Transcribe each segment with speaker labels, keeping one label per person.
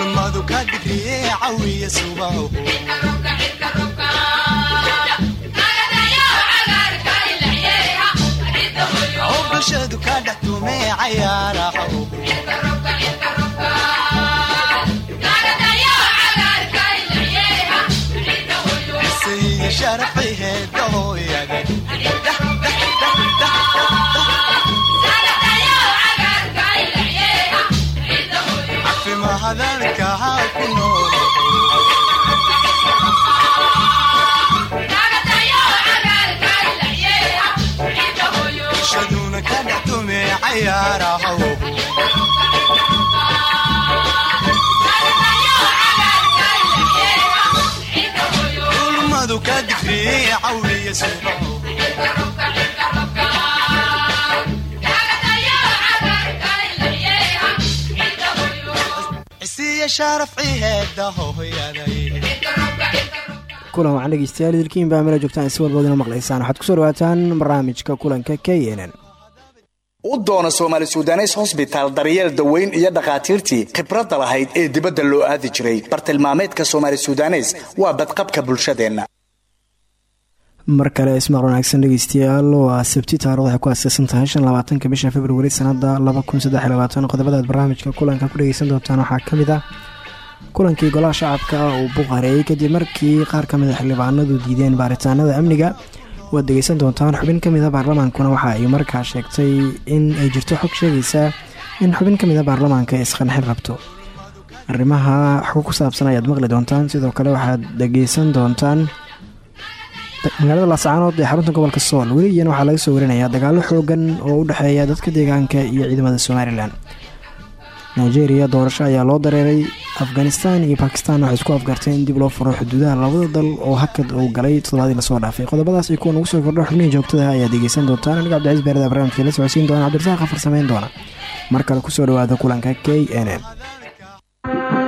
Speaker 1: ulmadu ka digriye cawiya subaho oo bulshadu ka
Speaker 2: kulan waxaan dhegeystayaal idilkiin baa mela joogtaan si walbood ina maqlaysaan. Waxaad ku soo dhawaataan barnaamijka kulanka k n n.
Speaker 3: U doona soomaali sudanes hosbitaal daryeel daweyn iyo dhakhaatiirtii khibradda lahayd ee dibadda loo aadi jiray. Bartilmaameedka soomaali sudanes waa badqabka bulshadeenna
Speaker 2: mar kale ismaaq wanaagsan dhegeystayaal waa sabti taarikhda waxay ku aaseysan tahay shan labaatanka bisha februari sanada laba kun saddex iyo labaatan qodobadaad barnaamijka kulanka ku dhegeysan doontaan. Waxaa ka mid ah kulankii golaha shacabka uu buuqareeyey kadib markii qaar ka mid a xildhibaanadu diideen baaritaanada amniga waad dhegeysan doontaan. Xubin ka mid a baarlamaankuna waxa ay markaa sheegtay in ay jirto xog sheegaysa in xubin ka mid a baarlamaanka isqanxin rabto. Arrimaha xog ku saabsan ayaad maqli doontaan sidoo kale waxaad dhegeysan doontaan magaalada laascaanood ee xarunta gobolka sool weli iyana waxaa laga soo warinayaa dagaalo xoogan oo u dhexeeya dadka deegaanka iyo ciidamada somalilan nigeria doorasho ayaa loo dareeray. Afghanistan iyo bakistan waxay isku afgartay in dib loo furo xuduudaha labada dal oo hakad uu galay toddobaadii la soo dhaafay. Qodobadaas ay kuwa nagu soo kordho xubnihii joogtada ayaad dhegeysan doontaan anigo cabdicaiis beerada barnaamijka la socodsiin doona. Cabdirasaaq afar sameyn doona. Mar kale ku soo dhawaada kulanka k n n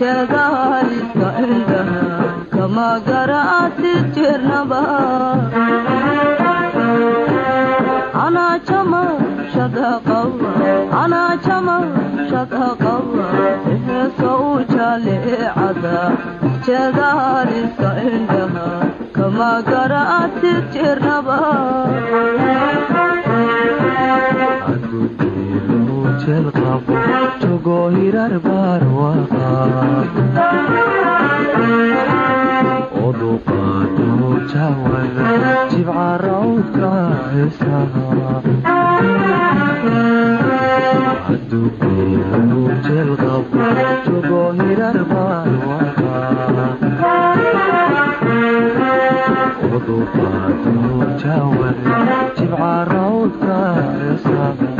Speaker 4: jagaalka indhaha kama garaasi jirnaba anajama shadaqawa anajama shadaqawa ehesou jaleecada jagaaliska indhaha kama garaasi jirnaba ujeed qabo
Speaker 5: togoo hirar barwaqaoduqaadoo jawada jibca rawdka cisahadukeenu jeed qabo togoo hirar barwaqaoduqaadoo jawada jibca rawdka cisaha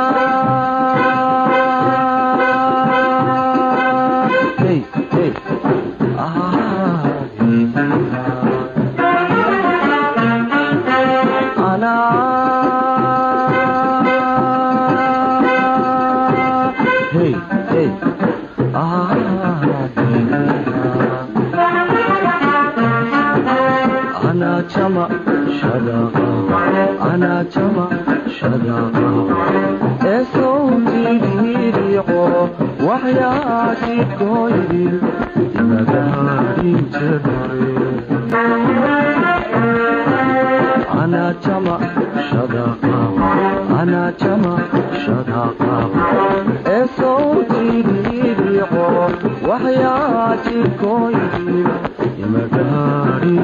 Speaker 5: ee sawtiiriico waxyaashidkooydil imagaadhin jirnay ana chama shadaqa ana chama shadaqa ee sawtiiriico waxyaashidkooydil imagaadhin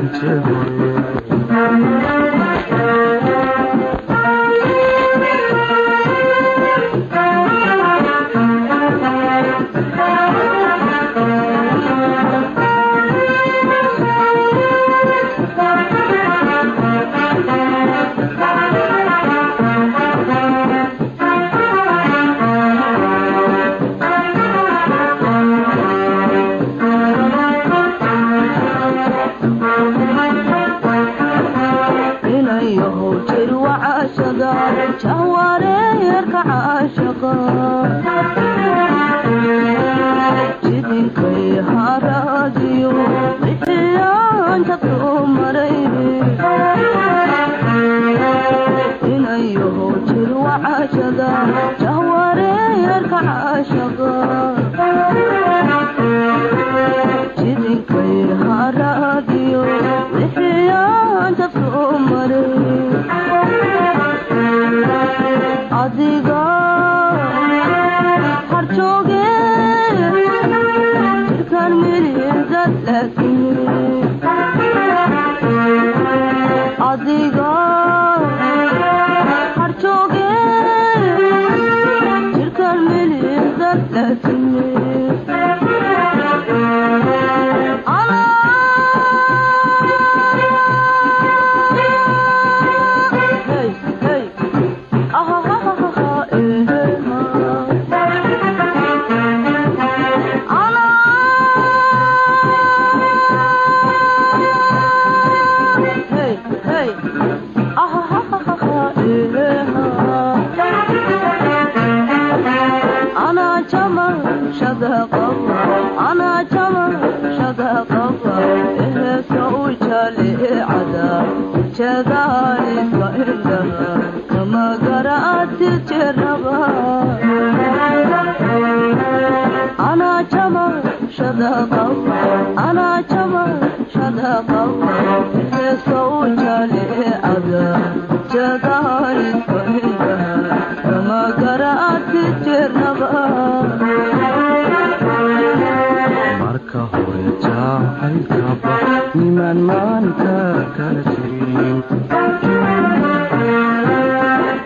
Speaker 5: nimaan maanta kala jirin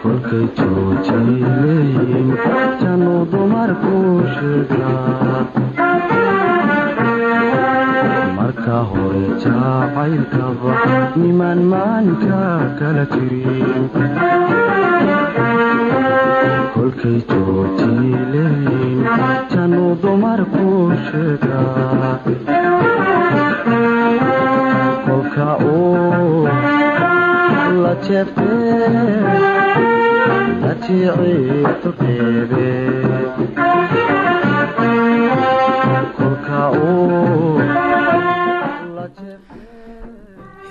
Speaker 5: kolkay joojay leeyiin januu dumarku sheegaa marka hore jacaylkaba nimaan maanka kala jirin leeyiin januu dumarku sheegaa kolka uu la jeeftee la jiciibtu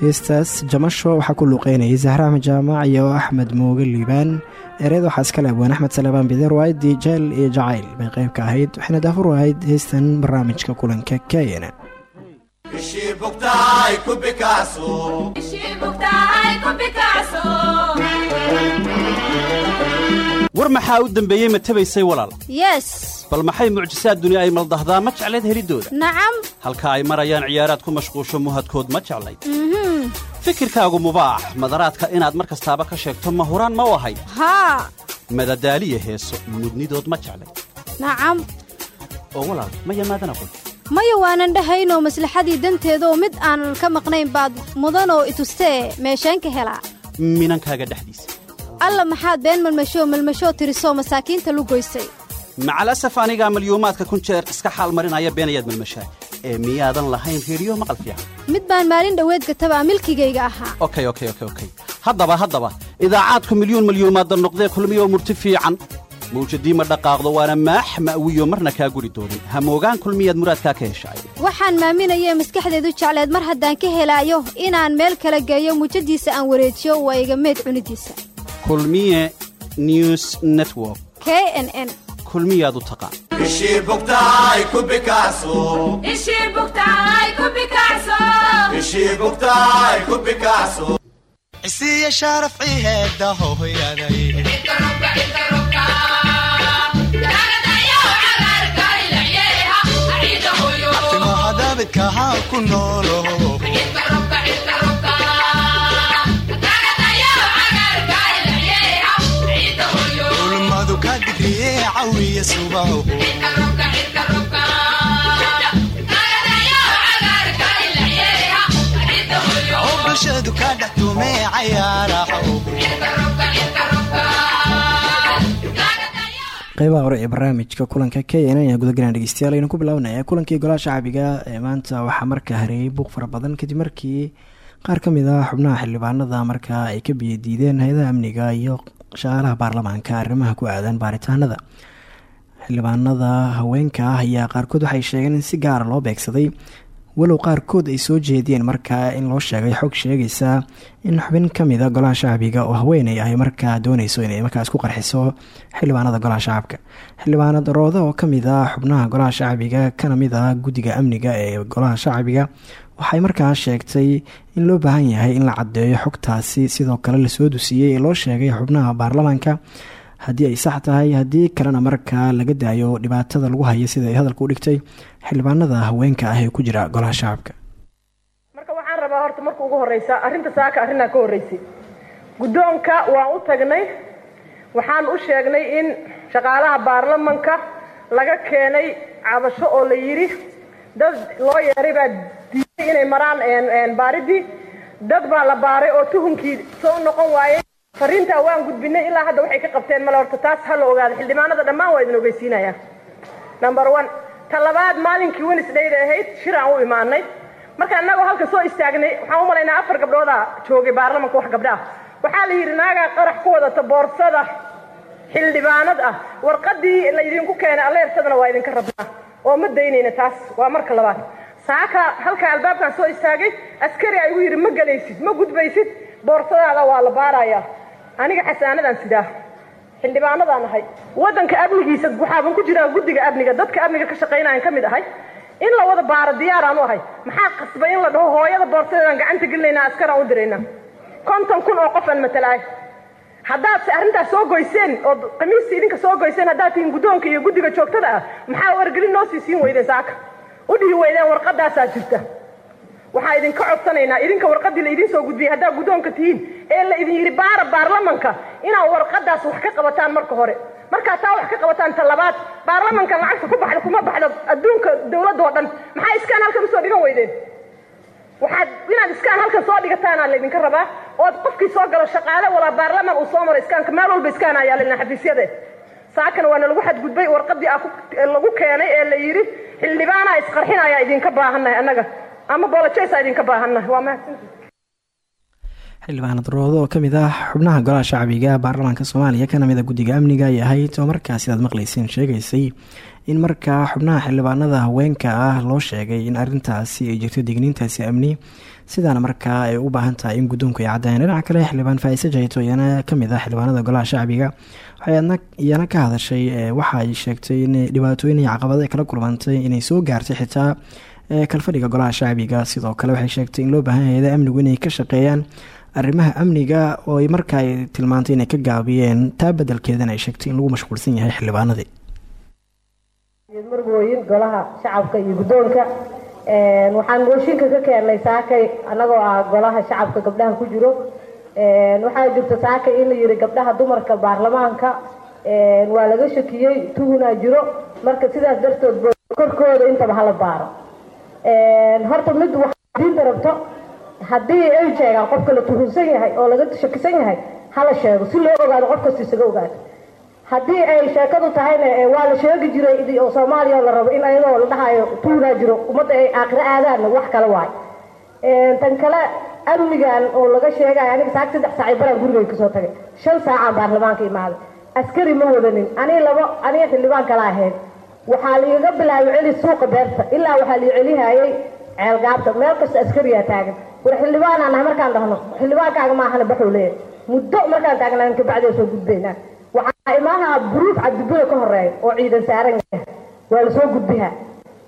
Speaker 2: heestaas jamasho waxaa ku luuqeynayay zahra axmed jaamac iyo axmed mooge liibaan. Ereed waxaa iska leebween axmed salebaan bider waayadii jeel iyo jacayl bay qayb ka ahayd waxayna daafur u ahayd heestan barnaamijka kulanka keyana
Speaker 6: war maxaa u dembeeyey ma tabaysay walaal?
Speaker 7: Yes.
Speaker 6: Bal maxay mucjisaad duni ay maldahdaa? Ma jeclayd heliddooda
Speaker 7: nacam
Speaker 6: halka ay marayaan ciyaaraad ku mashquusho muhadkood ma jeclayd fikirkaagu mubaax. Madaraadka inaad mar kastaaba ka sheegto ma huraan ma u ahayd
Speaker 7: haa
Speaker 6: madadaaliya heeso mudnidood ma jeclayd
Speaker 7: nacam
Speaker 6: oo walaal ma yamaadana qol
Speaker 7: maya waanan dhahaynoo maslaxadii danteedaoo mid aanan ka maqnayn baad mudanoo itustee meesheen ka helaa.
Speaker 6: Minankaaga dhexdiisa
Speaker 7: alla maxaad been malmashoo malmashoo tirisoo masaakiinta lu goysay.
Speaker 6: Macalasaf anigaa malyuumaadka kun jeer iska xaal marinaya beenayaad malmashaa ee miyaadan lahayn reediyo maqal fiican.
Speaker 7: Mid baan maalin dhoweed gatabaa milkigayga ahaa.
Speaker 6: Okey okey okey okey haddaba haddaba idaacaadku milyuun malyuumaadda noqdee kulmiyo murti fiican. Mawjadii ma dhaqaaqdo waana maax ma'wiyo marna kaa guri doonin. Hamoogaan kulmiyaad muraadkaa ka heshaay
Speaker 7: waxaan maaminayee maskaxdeedu jecleed mar haddaan ka helaayo inaan meel kala geeyo muujadiisa aan wareejiyo waa iga meed cunidiisa
Speaker 6: kulmiye news network.
Speaker 7: K n n.
Speaker 6: Kulmiyaad u taqaan
Speaker 1: ishii bugtahay ku bikacso cisiiya sharaf ciheeda hooyaday timaha daabidka ha ku noolo cayaaraho
Speaker 2: qeybaha hore ee barnaamijka kulanka k n n ayaa gudagelaan dhegeystayaal aynu ku bilaabnaya kulankii golaha shacbiga ee maanta waxaa markaa hareeyay buuq fara badan kadib markii qaar ka mid ah xubnaha xildhibaanada markaa ay ka biyadiideen hay'adaha amniga iyo shaqaalaha baarlamaanka arrimaha ku aadan baaritaanada xildhibaanada haweenka ah ayaa qaarkood waxay sheegeen in si gaara loo beegsaday. Walow qaarkood ay soo jeediyeen markaa in loo sheegay xog sheegaysa in xubin kamida golaha shacbiga oo haweeney ay markaa dooneyso inay markaa isku qarxiso xildhibaanada golaha shacabka. Xildhibaanad rooda oo ka mid ah xubnaha golaha shacbiga kana mid ah guddiga amniga ee golaha shacbiga waxay markaa sheegtay in loo baahan yahay in la caddeeyo xogtaasi. Sidoo kale la soo dusiyey ee loo sheegay xubnaha baarlamaanka haddii ay sax tahay haddii kalena markaa laga daayo dhibaatada lagu hayo sida ay hadalka u dhigtay xildhibaanada haweenka ah ee ku jira golaha shacabka.
Speaker 8: Marka waxaan rabaa horta marka ugu horreysa arrinta saaka arrinaa ka horreysay guddoonka waan u tagnay. Waxaan u sheegnay in shaqaalaha baarlamanka laga keenay cabasho oo la yidhi dad loo yeeray baa diiday inay maraan baaridii dad baa la baaray oo tuhunkii soo noqon waayey fariintaa waan gudbinay ilaa hadda waxay ka qabteen male horta taas ha la ogaado. Xildhibaanada dhammaan waa idin ogeysiinaya. Number one ta labaad maalinkii wednesdayda ahayd shir aan u imaanay. Marka annagoo halka soo istaagnay waxaan u malaynaa afar gabdhoodaa joogay baarlamanka wax gabdha ah. Waxaa la yidhi naagaa qarax ku wadata boorsada. Xildhibaanad ah. Warqadii laydinku keenay alleertadana waa idinka rabnaa. Oo ma daynayna taas. Waa marka labaad. Saaka halka albaabkaan soo istaagay askari a igu yidhi ma gelaysid ma gudbaysid boorsadaada waa la baarayaa aniga xasaanadaan sidaa xildhibaanadaan ahay. Waddanka amnigiisa waxaaban ku jiraa guddiga amniga dadka amniga ka shaqaynayaan ka mid ahay. In la wada baaro diyaaraan u ahay. Maxaa qasbay in la dhaho? Hooyada boorsadeedaan gacanta gelinaynaa askaraan u diraynaa konton kun oo qof aan matalaay. Haddaad arrintaas soo goyseen ood khamiistii idinka soo goyseen haddaad tihiin guddoonka iyo guddiga joogtada ah maxaa wargelin noo sii siin weydeen saaka? U dhihi weydeen warqadaasaa jirta waxaa idinka codsanaynaa idinka warqadii la soo gudbiyey haddaa guddoonka tihiin ee la idin yidhi baara baarlamanka inaad warqadaas wax ka qabataan marka hore. Markaa taa wax ka qabataan ta labaad baarlamanka lacagta ku baxda kuma baxdo adduunka dawladda oo dhan maxaa iskaan halkan u soo dhigan weydeen? Waxaad inaad iskaan halkan soo dhigataanaa laydinka rabaa ood qofkii soo galo shaqaale walaa baarlaman uu soo maro iskaanka meel walba iskaan ayaa lalina xafiisyade saakana waana lagu xadgudbay warqadii lagu keenay ee la yidhi xildhibaanaa isqarxinayaa idinka baahannahay annaga ama boolojaysaa idinka baahannahay waa mahadsanti.
Speaker 2: Xildhibaanad roodo oo ka mid ah xubnaha golaha shacbiga baarlamaanka soomaaliya kana mid a guddiga amniga ay ahayd oo markaa sidaad maqleyseen sheegaysay in markaa xubnaha xildhibaanada haweenka ah loo sheegay in arintaasi ay jirto digniintaasi amni sidaana markaa ay u baahan in guddoonku ay caddeeyaan dhinaca kale xildhibaan faaise jayto iyana ka mid ah xildhibaanada golaha shacbiga waxay iyana ka hadashay waxa ay sheegtay in dhibaatooyin iyo caqabado ay kala kulmantay inay soo gaartay xitaa kalfadhiga golaha shacbiga sidoo kale waxay sheegtay in loo baahan yahay amnigu inay ka shaqeeyaan arrimaha amniga oo ay markaa ay tilmaantay inay ka gaabiyeen. Taa bedelkeedana ay sheegtay in lagu mashquulsan yahay xildhibaanadii.
Speaker 9: Margooyin golaha shacabka iyo guddoonka waxaan mooshinka ka keenay saakay annagoo ah golaha shacabka gabdhaha ku jiro. Waxaa jirta saakay in la yihi gabdhaha dumarka baarlamaanka waa laga shakiyey tuhunaa jiro. Marka sidaas darteed korkooda intaba hala baaro horta mid waxaa diinta rabto haddii ay sheegaan qofka la tuhunsan yahay oo laga shakisan yahay hala sheego si loo ogaado qof kasta isaga ogaado. Haddii ay sheekadu tahayna waa la sheegi jiray oo soomaaliya la rabo in ayadoo la dhahayo tuunaa jiro ummadda ay aakhiro aadaanna wax kale waayo tan kale amnigan oo laga sheegayo aniga saak saddex saacay baraan gurigay ka soo tagay. Shan saacaan baarlamaanka imaaday. Askari ma wadanin. Anii labo aniga xildhibaan kala ahayd waxaa liiga bilaabay celi suuqa beerta. Ilaa waxaa lii celihayay ceelgaabta meel kasta askariyaa taagan. War xildhibaanaan nahay markaan dhahno. Xildhibaankaaga maahana baxuu leeyahay. Muddo markaan taagnaan kabacdee soo gudbaynaa. Waxaa imaaha buruuf cabdibula ka horreeya oo ciidan saaran waa la soo gudbihaa.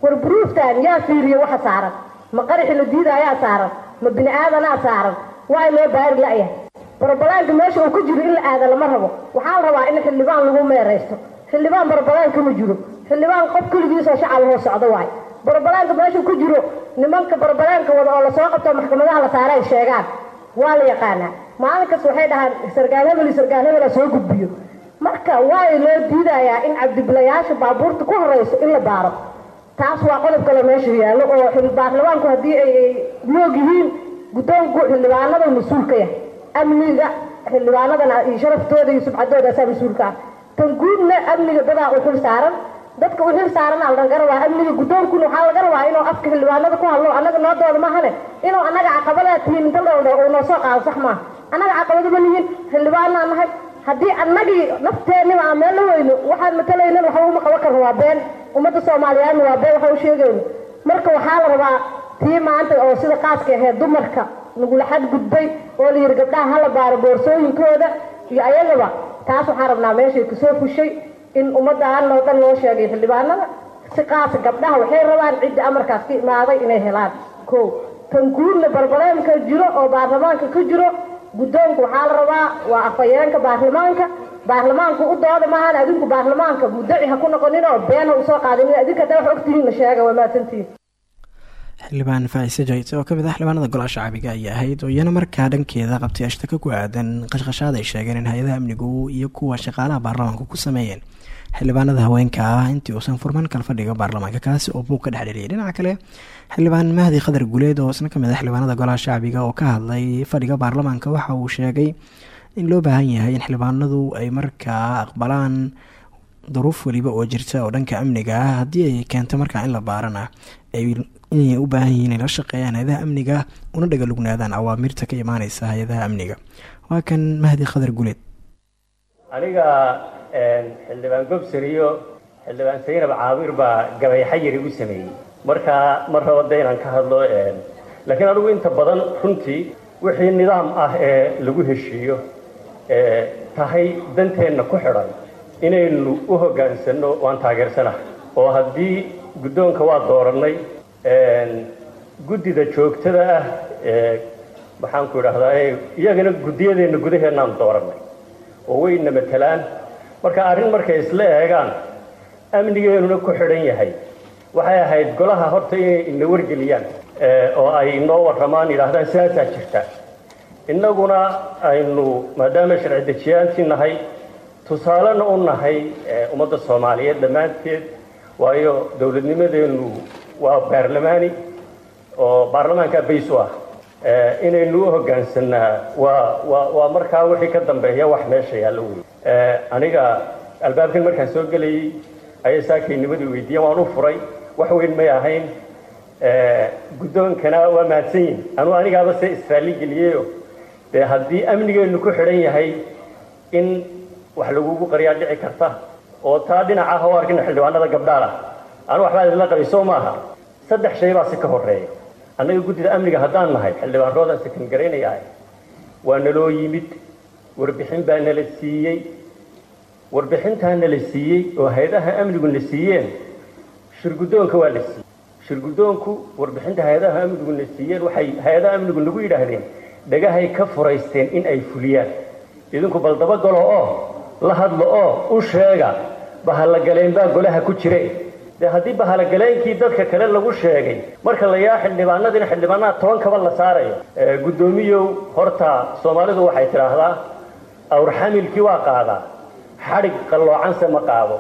Speaker 9: War buruuftan yaa fiiriya waxa saaran. Ma qaraxi la diida ayaa saaran. Ma bini aadanaa saaran. Waa loo baari la'yahay. Barabalaanka meesha uu ku jiro in la aada lama rabo. Waxaa rabaa in xildhibaan lagu meeraysto xildhibaan barabalaanka ma jiro. Xildhibaan qof keligiisoo shacab hoo socdo waay. Barabalaanka meesha ku jiro nimanka barabalaanka wada oo la soo qabto maxkamadaha la saara ay sheegaan. Waa la yaqaanaa. Maalin kasta waxay dhahaan sargaal hebel soo gudbiyo. Marka waa loo diidayaa in cabdibilayaasha baabuurta ku horeyso in la baaro. Taas waa qodob kale meesha yaallo oo baarlamaanku haddii ay moog yihiin guddoonku xildhibaanada mas'uul ka yahay. Amniga xildhibaanadana iyo sharaftooda iyo subcadoodasaa mas'uulka ah tan amniga dadaa u xil saaran. Dadka u xil saaran al laga rabaa amniga guddoonkuna waxaa laga rabaa inuu afka xildhibaanada ku hadlo annaga noo dooda maahane inuu annaga caqabadaa tihiin inta dhowdhe uu noo soo qaado sax maaha. Annaga caqabado ma nihin xildhibaanaa nahay. Haddii annagii nafteennima aan meel la weyno waxaan matalaynan waxba uma qaban karno waa been. Ummadda soomaaliyeedna waa been waxa u sheegayno. Marka waxaa la rabaa tii maanta oo sida qaaska ahayd dumarka nagula xadgudbay oo la yidhi gabdhaha hala baaro boorsooyinkooda. Iyo ayagaba taas waxaan rabnaa meeshay ka soo fushay in ummaddan oo dhan loo sheegay xildhibaanada. Si qaasa gabdhaha waxay rabaan cidda amarkaas ka imaaday inay helaan. Ko tan guudna barbaleemka jiro oo baarlamaanka ka jiro guddoonku waxaa la rabaa waa afhayeenka baarlamaanka. Baarlamaanku u dooda maahan adinku baarlamaanka muddaci ha ku noqonin oo been ha u soo qaadinin adinka haddaa wax ogtihiin la sheega waa mahadsantihiin
Speaker 2: xildhibaan faa'ise jayt oo ka mid ah xildhibaanada golaha shacbiga ayay ahayd oo iyana markaa dhankeeda qabtay ashtaka ku aadan qashqashaad ay sheegeen in hay'adaha amnigu iyo kuwa shaqaalaha baarlamaanku ku sameeyeen. Xildhibaanada haweenka ah intii uusan furman kal fadhiga baarlamaanka kaasi oo buug ka dhexdheliyay dhinaca kale xildhibaan mahdi khadar guleed oo isna ka mid ah xildhibaanada golaha shacbiga oo ka hadlay fadhiga baarlamaanka waxa uu sheegay in loo baahan yahay in xildhibaanadu ay markaa aqbalaan duruuf weliba oo jirta oo dhanka amniga ah. Haddii ay keento markaa in la baarana inay u baahan yihiin inay la shaqeeyaan hay'adaha amniga una dhagalugnaadaan awaamirta ka imaaneysa hay'adaha amniga. Waa kan mahdi khadar guleed.
Speaker 10: Aniga xildhibaan gobser iyo xildhibaan saynab caabir baa gabay xayir igu sameeyey. Marka mar rabo de inaan ka hadlo laakiin anigu inta badan runtii wixii nidaam ah ee lagu heshiiyo tahay danteenna ku xidhan inaynu u hoggaansanno waan taageersanahay oo haddii guddoonka waa doorannay guddida joogtada ah ee maxaanku idhahdaa iyagana guddiyadeenna gudaheennaan doorannay. Oo wayna matelaan marka arrin markay isla eegaan amnigeenuna ku xidhan yahay. Waxay ahayd golaha horta inay ina wargeliyaan oo ay inoo warramaan yidhaahdaan sidaasaa jirta. Innaguna aynu maadaama sharci dejiyaantii nahay tusaalena u nahay ummadda soomaaliyeed dhammaanteed waayo dowladnimadeennu waa baarlamaani oo baarlamaankaa bays u ah. Inaynu u hoggaansanaa waa waa waa markaa wixii ka dambeeya wax meesha yaallo wey aniga albaabkan markaan soo gelayay ayay saakaynimadii weydiiyeen waan u furay wax weyn may ahayn. Guddoonkana waa mahadsan yihiin anuu anigaaba se israali geliyeyo dee haddii amnigeennu ku xidhan yahay in wax lagugu qariyaa dhici karta oo taa dhinaca oo arkina xildhibaanada gabdhaal ah anu waxbaa idinla qabay soo maaha. Saddex shay baa si ka horreeya. Annaga guddida amniga haddaan nahay xildhibaan roodan sakan garaynayaa waa naloo yimid. Warbixin baa nala siiyey. Warbixintaa nala siiyey oo hay'adaha amnigu na siiyeen shirguddoonka waa la siiyey. Shirguddoonku warbixinta hay'adaha amnigu na siiyeen waxay hay'adaha amnigu nagu yidhaahdeen dhagahay ka furaysteen in ay fuliyaan. Idinku bal dabagalo oo la hadlo oo u sheega bahalagaleen baa golaha ku jire. Dee haddii bahalgaleenkii dadka kale lagu sheegay marka la yaa xildhibaanadina xildhibaanaha toban kaba la saarayo. Guddoomiyow horta soomaalidu waxay tidhaahdaa awrxamilkii waa qaadaa xadhig qalloocanse ma qaado.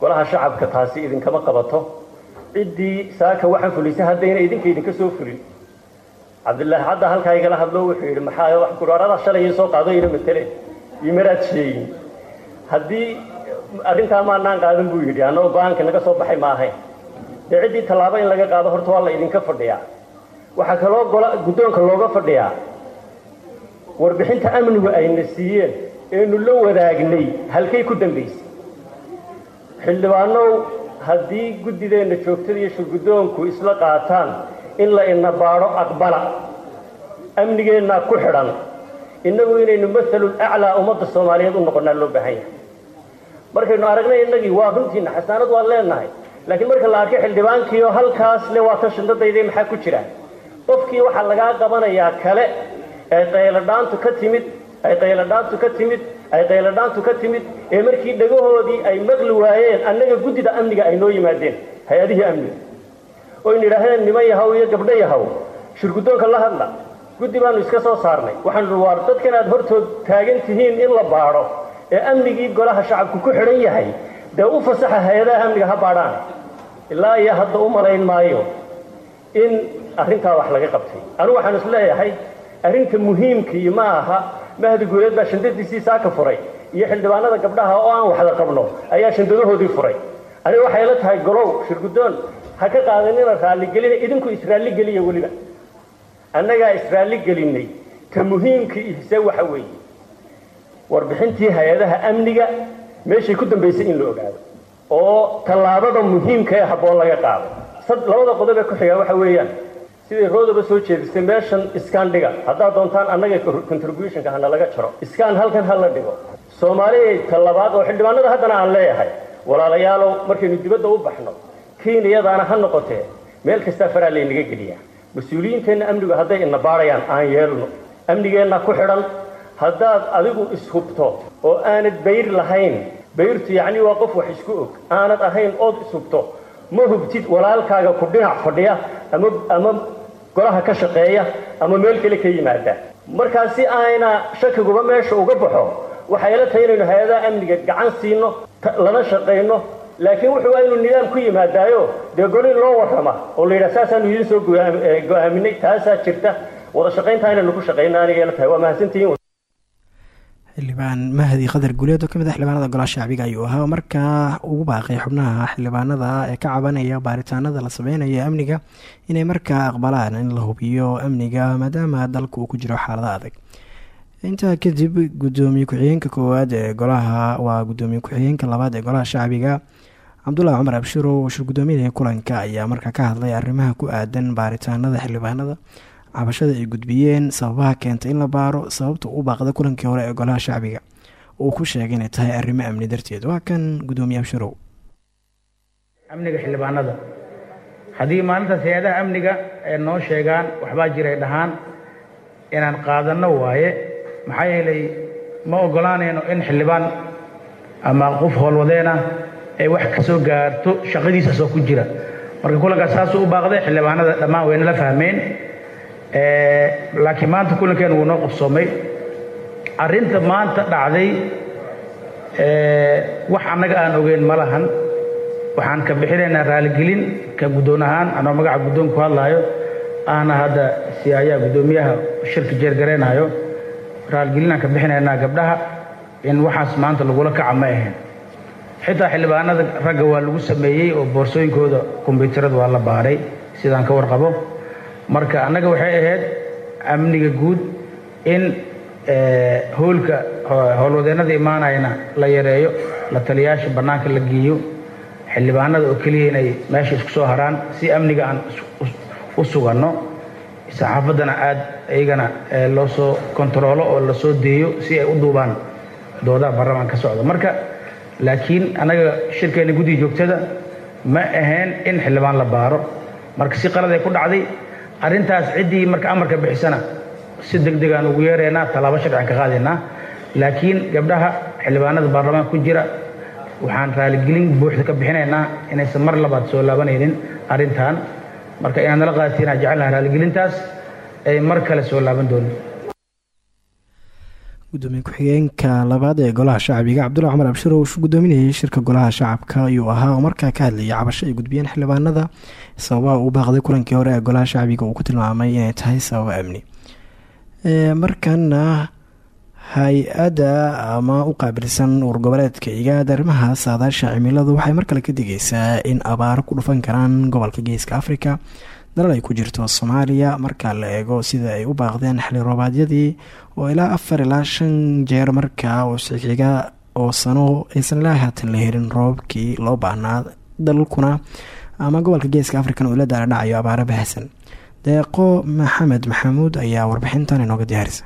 Speaker 10: Golaha shacabka taasi idinkama qabato. Ciddii saaka waxaan fulisay haddayna idinka idinka soo fulin. Cabdilaahi cadda halkaa igala hadlo wuxuu yidhi maxaa wax kudhaarada shalay soo qaado ina mateleen imaraad sheegin haddii arrintaa maanaan qaadan buu yidhi annagoo go'aanka naga soo baxay ma ahayn dee ciddii tallaabo in laga qaado horta waa la idinka fadhiyaa. Waxaa kaloo gola guddoonka looga fadhiyaa. Warbixinta amnigu ayna siiyeen eenu la wadaagnay halkay ku dambaysay. Xildhibaanow haddii guddideenna joogtada iyo shirguddoonku isla qaataan in la ina baadho aqbala amnigeennaa ku xidhan innagu inaynu mahalul aclaa ummadda soomaaliyeed u noqonnaa loo baahan yahay. Markaynu aragnay innagii waa runtiina xasaanad waan leenahay laakiin marka la arkay xildhibaankiioo halkaas le waa tan shindadayda maxaa ku jira? Qofkii waxaa lagaa qabanayaa kale ee qayladhaantu ka timid ay qayladhaantu ka timid ay qayladhaantu ka timid ee markii dhagahoodii ay maqli waayeen annaga guddida amniga ay noo yimaadeen hay'adihii amniga oynu yidhaahdeen niman yahow iyo gabdho yahow shirguddoonka la hadla guddi baanu iska soo saarnay. Waxaanu waar dadkan aad hortood taagan tihiin in la baadho ee amnigii golaha shacabku ku xidhan yahay dee u fasaxa hay'adaha amniga ha baadhaan. Ilaa iyo hadda u malayn maayo in arrintaa wax laga qabtay. Anigu waxaan is leeyahay arrinta muhiimkii ma aha mahdi guuleed baa shandadiisii saaka furay iyo xildhibaanada gabdhaha oo aan waxda qabno ayaa shandadahoodii furay. Aniga waxay la tahay golow shirguddoon ha ka qaadanina raalligelina idinku israalligeliya weliba annagaa israalli gelinay ta muhiimkii ihse waxa weeye. Warbixintii hay'adaha amniga meeshay ku dambaysay in la ogaado. Oo tallaabada muhiimka ee habboon laga qaado. Labada qodob ee ku xigaa waxa weeyaan. Siday roodaba soo jeedisay meeshan iskaan dhiga haddaad doontaan annaga contributionka hana laga jaro. Iskaan halkan ha la dhigo. Soomaaliyay tallabaad oo xildhibaanada haddana aan leeyahay. Walaalayaalow markaynu dibadda u baxno kiiniyadaana ha noqotee. Meel kastaa faraa laynaga geliyaa mas'uuliyiinteenna amnigu hadday ina baadhayaan aan yeelno. Amnigeenna ku xidhan haddaad adigu ishubto oo aanad bayr lahayn bayrtu yacni waa qof wax isku og. Aanad ahayn ood ishubto ma hubtid walaalkaaga ku dhinac fadhiya ama ama golaha ka shaqeeya ama meel kale ka yimaada. Markaa si ayna shakiguba meesha uga baxo waxay la tahay inaynu hay'adaha amniga gacan siino lana shaqayno laakiin wuxuu waa inuu nidaam ku yimaadaayo. Dee golin loo warrama oo la yidhaha saasaanu idiin soo go'aaminay taasaa jirta. Wada inaynu ku shaqayno anigay la tahay. Waa mahadsantihiin.
Speaker 2: Xildhibaan mahdi qadar guuleed oo ka mid ah xildhibaanada golaha shacbiga ayuu ahaa markaa ugu baaqay xubnaha xildhibaanada ee ka cabanaya baaritaanada la sameynayo amniga inay markaa aqbalaan in la hubiyo amniga maadaama dalka uu ku jiro xaalado adag. Intaa kadib gudoomiye ku-xigeenka koowaad ee golaha waa gudoomiye ku-xigeenka labaad ee golaha shacbiga cabdulaahi cumar abshiro oo shir gudoominaya kulanka ayaa markaa ka hadlay arrimaha ku aadan baaritaanada xildhibaanada. Cabashada ay gudbiyeen sababaha keentay in la baaro sababta u baaqda kulankii hore ee golaha shacbiga. Uu ku sheegay inay tahay arrimo amni darteed. Waa kan gudoomiye abshirow
Speaker 11: amniga xildhibaanada. Haddii maalintaas hay'adaha amniga ay noo sheegaan waxbaa jiray dhahaan inaan qaadanno waaye maxaa yeelay ma ogolaanayno in xildhibaan ama qof howlwadeena ay wax ka soo gaarto shaqadiisa soo ku jira. Marka kulankaas saasuu u baaqday xildhibaanada dhammaan wayna la fahmeen. Laakiin maanta kulankeenu wuu noo qabsoomay. Arrinta maanta dhacday wax annaga aan ogeyn ma lahan. Waxaan ka bixinaynaa raaligelin ka guddoon ahaan anoo magaca guddoon ku hadlaayo. Ahna hadda si ayaa guddoomiyaha shirka jeergaraynayo raaligelinaan ka bixinaynaa gabdhaha. In waxaas maanta lagula kaca ma ahayn xitaa xildhibaanada ragga waa lagu sameeyey oo boorsooyinkooda kombyuutarada waa la baaray. Sidaan ka warqabo marka annaga waxay ahayd amniga guud in howlka howlwadeennada imaanayana la yareeyo la taliyaasha bannaanka la geeyo. Xildhibaanada oo keliya inay meesha isku soo haraan si amniga aan u suganno saxaafaddana aad iyagana loo soo kontaroolo oo la soo deeyo si ay u duubaan doodaha baarlamaan ka socda. Marka laakiin annaga shirkeenna guddiga joogtada ma ahayn in xildhibaan la baaro. Marka si qalad ay ku dhacday arrintaas ciddii marka amarka bixisana si deg degaan ugu yeeraynaa tallaabo sharcigan ka qaadaynaa laakiin gabdhaha xildhibaanada baarlamaanka ku jira waxaan raaligelin buuxda ka bixinaynaa inaysan mar labaad soo laabanaynin arrintan. Marka inaan nala qaadatinaa jecelnaha raaligelintaas ay mar kale soo laaban doonin
Speaker 2: gudoomiye ku-xigeenka labaad ee golaha shacbiga cabdulla cumar abshir oo gudoominayay shirka golaha shacabka ayuu ahaa oo markaa ka hadlayay cabasho ay gudbiyeen xildhibaanada sababaha uu baaqday kulankii hore ee golaha shacbiga uu ku tilmaamay inay tahay sababo amni. Markana hay'adda ama u qaabilsan uurgoboleedka igaad arrimaha saadaasha cimiladu waxay mar kale ka digaysaa in abaaro ku dhufan karaan gobolka geeska afrika dalal ay ku jirto soomaaliya marka la eego sida ay u baaqdeen xili roobaadyadii oo ilaa afar ilaa shan jeer markaa oo sixiga oo sano aysan ilaa haatan la helin roobkii loo baahnaa dalkuna ama gobolka geeska afrikan uu la daala dhacayo abaaro bahasan. Deeqo maxamed maxamuud ayaa warbixintan inooga diyaarisa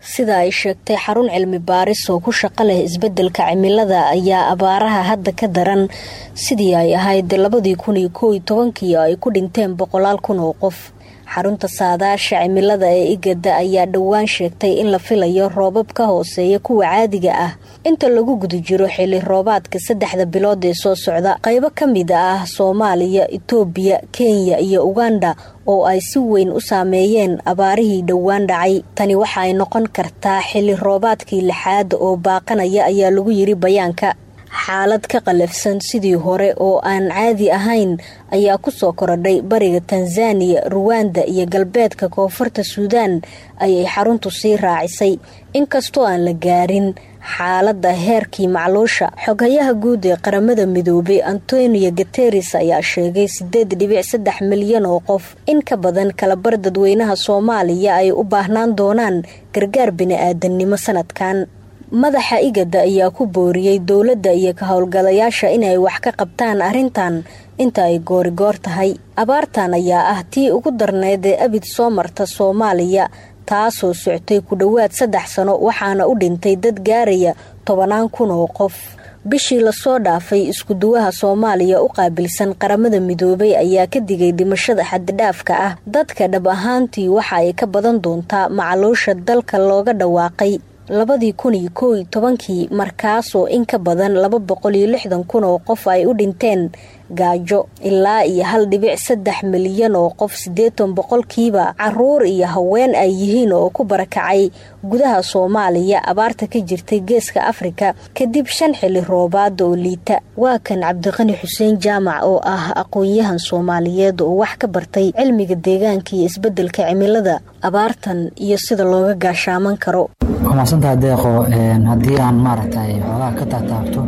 Speaker 12: sida ay sheegtay xarun cilmi baaris oo ku shaqo leh isbeddelka cimilada ayaa abaaraha hadda ka daran. Sidii ay ahayd labadii kun iyo koow iyo tobankii ay ku dhinteen boqolaal kun oo qof xarunta saadaasha cimilada ee igada ayaa dhowaan sheegtay in la filayo roobab ka hooseeya kuwa caadiga ah. Inta lagu guda jiro xili roobaadka saddexda bilood ee soo socda qaybo ka mid ah soomaaliya itoobiya kenya iyo uganda oo ay si weyn u saameeyeen abaarihii dhowaan dhacay. Tani waxa ay noqon kartaa xili roobaadkii lixaad oo baaqanaya ayaa lagu yiri bayaanka xaalad ka qalafsan sidii hore oo aan caadi ahayn ayaa ku soo korodhay bariga tanzaniya ruwanda iyo galbeedka koonfurta suudaan ayay xaruntu sii raacisay. Inkastoo aan la gaarin xaaladda heerkii macluusha xoghayaha guud ee qaramada midoobay antonio guteres ayaa sheegay sideed dhibic saddex milyan oo qof. In ka badan kalabar dadweynaha soomaaliya ay u baahnaan doonaan gargaar bini-aadannimo sanadkan madaxa igada ayaa ku booriyey dowladda iyo ka howlgalayaasha inay wax ka qabtaan arrintan. Inta ay goorigoor tahay abaartan ayaa ah tii ugu darneyd ee abid soo marta soomaaliya taasoo soctay ku dhowaad saddex sano waxaana u dhintay dad gaaraya tobanaan kun oo qof. Bishii la soo dhaafay iskuduwaha soomaaliya u qaabilsan qaramada midoobay ayaa ka digay dhimashada xaddidhaafka ah. Dadka dhab ahaantii waxa ay ka badan doontaa macaluusha dalka looga dhawaaqay labadii kun iyo koow tobankii markaasoo in ka badan laba boqol iyo lixdan kun oo qof ay u dhinteen gaajo ilaa iyo hal dhibic saddex milyan oo qof siddeetan boqolkiiba carruur iyo haween ay yihiin oo ku barakacay gudaha soomaaliya. Abaarta ka jirtay geeska afrika kadib shan xili roobaada oo liita. Waa kan cabdiqani xuseen jaamac oo ah aqoon-yahan soomaaliyeed oo wax ka bartay cilmiga deegaanka iyo isbeddelka cimilada. Abaartan iyo sida looga gaashaaman karo.
Speaker 13: Haddii aan maaragtay xoogaha ka taataabto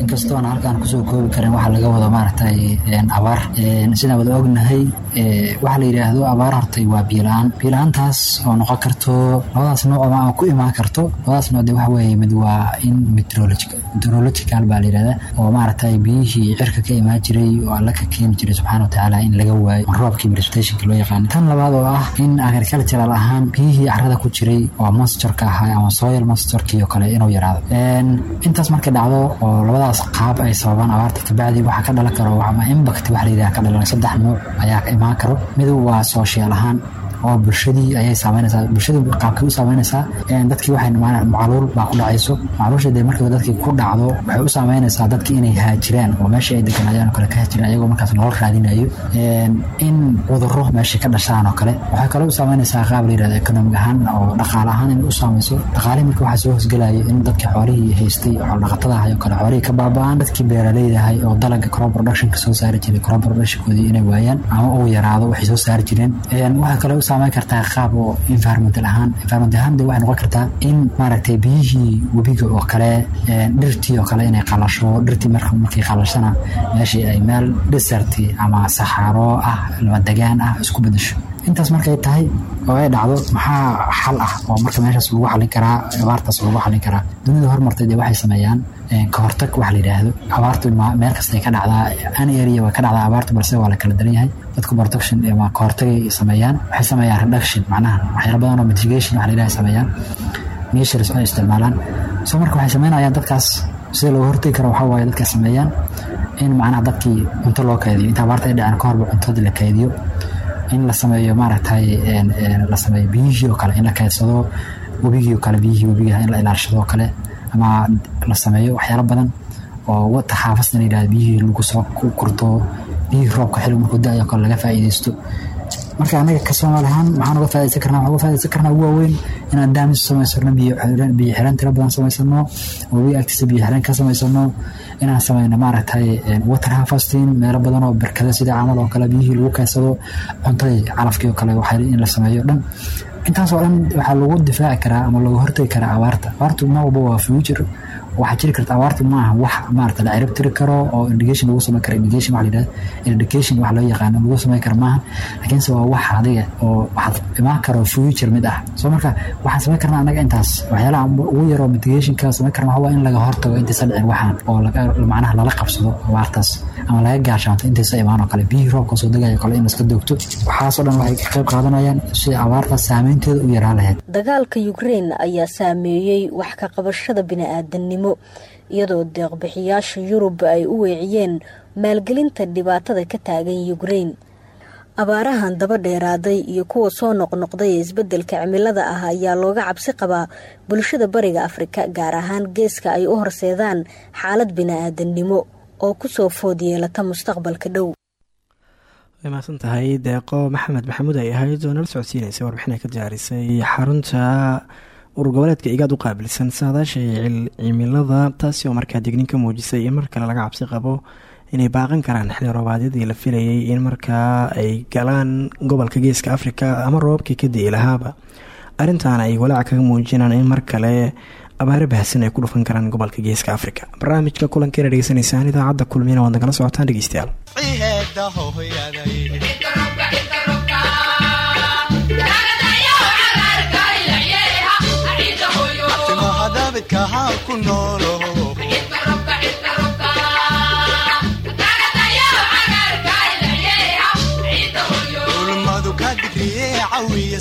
Speaker 13: inkastoona halkaan ku soo koobi karin waxaa laga wado maaragtay abaar. Sidaan wada ognahay waxaa la yidhaahdo abaar hortay waa biila-aan biila-aantaas oo noqon karto labadaas nooc ama ku imaan karto labadaas nooc de waxa mid waa in meteorological meteorological baa la yidhahdaa oo maaragtay biyihii cirka ka imaan jiray oo alla ka keeni jiray subxaana watacaala in laga waayo roobkii prestationka loo yaqaano. Tan labaad oo ah in agricultural ahaan biyihii carrada ku jiray oo monsterka ahaa ama soil monsterkii oo kale inuu yaraado. Intaas markay dhacdo oo labadaas qaab ay sababaan abaarta kabacdi waxaa ka dhalan karo ama impact waxa la yidhaha ka dhalan saddex nuuc ayaa imaan karo. Midu waa social ahaan oo bulshadii ayay saameynaysaa bulshadii qaabkay u saameynaysaa dadkii waxay macaluul baa ku dhacayso. Macaluusha dee markiiba dadkii ku dhacdo waxay u saameynaysaa dadkii inay haajiraan oo meeshii ay deganayaan oo kale ka haajiraan ayagoo markaas nolol raadinayo in cudurro meeshii ka dhashaan oo kale. Waxay kaloo u saameynaysaa qaab la yidhahdo economic ahaan oo dhaqaale ahaan inay u saameyso dhaqaalihii marka waxaa soo hosgelaya in dadkii xoolihii haystay xoolodhaqatada ahay oo kale xoolihii ka baaba'aan dadkii beeraleyda ahay oo dalaga crop productionka soo saari jiray crop productionkoodii inay waayaan ama uu yaraado waxay soo saari jireen. Waxaa kale saameyn kartaa qaab oo environmental ahaan environmental ahaan de waxay noqon kartaa in maaragtay biyihii webiga oo kale dhirtii oo kale inay qalasho. Dhirtii markay qalashana meeshii ay meel deserti ama saxaaro ah lama degaan ah isku bedesho intaas markay tahay oo ay dhacdo maxaa xal ah oo marka meeshaas lagu xalin karaa abaartaas lagu xalin karaa? Dunida hormartay dee waxay sameeyaan kahortag wax la yidhaahdo abaartu meel kastay ka dhacdaa an area way ka dhacdaa abaartu balse waa la kala daran yahay dadku protection ama kahortagay sameeyaan waxay sameeyaan reduction macnaha waxyaala badan oo mitigation wax la yidhaha sameeyaan. Measures ay isticmaalaan. So marka waxay sameynayaan dadkaas sida looga hortagi karo waxaa waaye dadkaas sameeyaan in macnaha dadkii cunto loo kaydiyo. Inta abaarta ay dhaceen ka horba cuntadii la kaydiyo. In la sameeyo maaragtay la sameeyo biyihii oo kale in la kaydsado webigii oo kale biyihii webigaha in la ilaashado oo kale ama la sameeyo waxyaalo badan oo wata xaafasta la yidhahdo biyihii lagu soo kurto biyihii roobka xilli markuu da'ayo kale laga faa'iidaysto. Marka anaga ka soomaali ahaan maxaan uga faa'idaysan karnaa waxaan uga faa'idaysan karnaa ugu waaweyn inaan daamis samaysano biyo xireen tiro badan samaysano webiga agtiisa biyo xireen ka samaysano inaan sameyno maaragtay water harvesting meelo badan oo barkada sida camal oo kale biyihii lagu kaydsado cuntadii calafkii oo kale waxaa in la sameeyo dhan. Intaas dhan waxaa lagu difaaci karaa ama looga hortagi karaa abaarta. Abaartu walba waa future waxaa jiri karta abaartu maaha wax maarata la cirib tiri karo oo irrigation lagu sameyn karo irrigation waxa la yidhahda irrigation wax loo yaqaano lagu sameyn karo maaha. Laakiinse waa wax adiga oo waxaad imaan karo future mid ah. Soo marka waxaan sameyn karnaa annaga intaas. Waxyaalaha ugu yaroo mitigationka sameyn karna waa in laga hortago intaysa dhicin waxaan oo macnaha lala qabsado abaartaas ama laga gaashaanto intaysa imaan oo kale. Biyihii roobka soo degayo kale in laska doogto. Waxaasoo dhan waxay qayb qaadanayaan si abaartaas saameynteeda u yaraa lahayd.
Speaker 12: Dagaalka ukrein ayaa saameeyey wax ka qabashada bini-aadanimo iyadoo deeqbixiyaasha yurub ay u weeciyeen maalgelinta dhibaatada ka taagan ukrein abaarahan daba dheeraaday iyo kuwa soo noqnoqday ee isbeddelka cimilada ah ayaa looga cabsi qabaa bulshada bariga afrika gaar ahaan geeska ay u horseedaan xaalad bini-aadannimo oo ku soo food yeelata mustaqbalka dhow.
Speaker 2: Way mahadsan tahay deeqo maxamed maxamuud ay ahayd oo nala socodsiinaysa warbixin ay ka diyaarisay xarunta urur igaad u qaabilsan saadaasha cimilada taasi oo markaa dignin ka muujisay in mar kale laga cabsi qabo inay baaqan karaan xili roobaadyadii la filayay in markaa ay galaan gobolka geeska afrika ama roobabkii ka di'i lahaaba. Arrintaana ay walaaca kaga muujinaan in mar kale abaare bahasan ay ku dhufan karaan gobolka geeska afrika. Barnaamijka kulankeena dhegeysanaysaan idaacadda kulmiyana waad nagala socotaan dhegeystayaal
Speaker 1: ulmadu ka digriye cawiya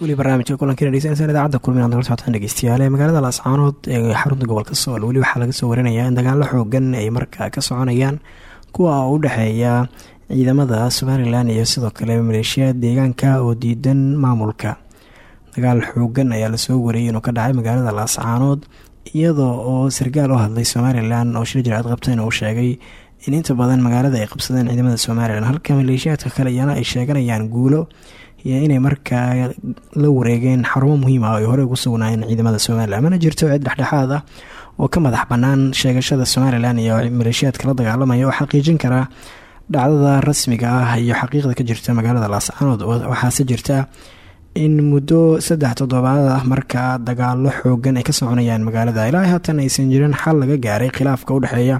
Speaker 2: weli barnaamijka kulankiina dhegeysanaysan idaacadda kulmin ad nagala socotaan dhegeystayaal ee magaalada laascaanood ee xarunta gobolka sool weli waxaa laga soo warinayaa in dagaallo xoogan ay markaa ka soconayaan kuwa u dhexeeya ciidamada somalilan iyo sidoo kale maleeshiyaad deegaanka oo diidan maamulka. Dagaal xoogan ayaa la soo wariyay inuu ka dhacay magaalada laascaanood iyadoo oo sarkaal u hadlay somalilan oo shir jiraad qabtayna uu sheegay in inta badan magaalada ay qabsadeen ciidamada somalilan halka maleeshiyaadka kale iyana ay sheeganayaan guulo iyo inay markaa la wareegeen xarumo muhiim ah oo ay horey ugu sugnaayeen ciidamada somalilan mana jirto cid dhexdhexaad ah oo ka madax bannaan sheegashada somalilan iyo maleeshiyaadka la dagaalamaya oo xaqiijin karaa dhacdada rasmiga ah iyo xaqiiqda ka jirta magaalada laascaanood waxaase jirta in muddo saddex toddobaad ah markaa dagaalo xoogan ay ka soconayaan magaalada. Ilaa haatan aysan jirin xal laga gaaray khilaafka u dhexeeya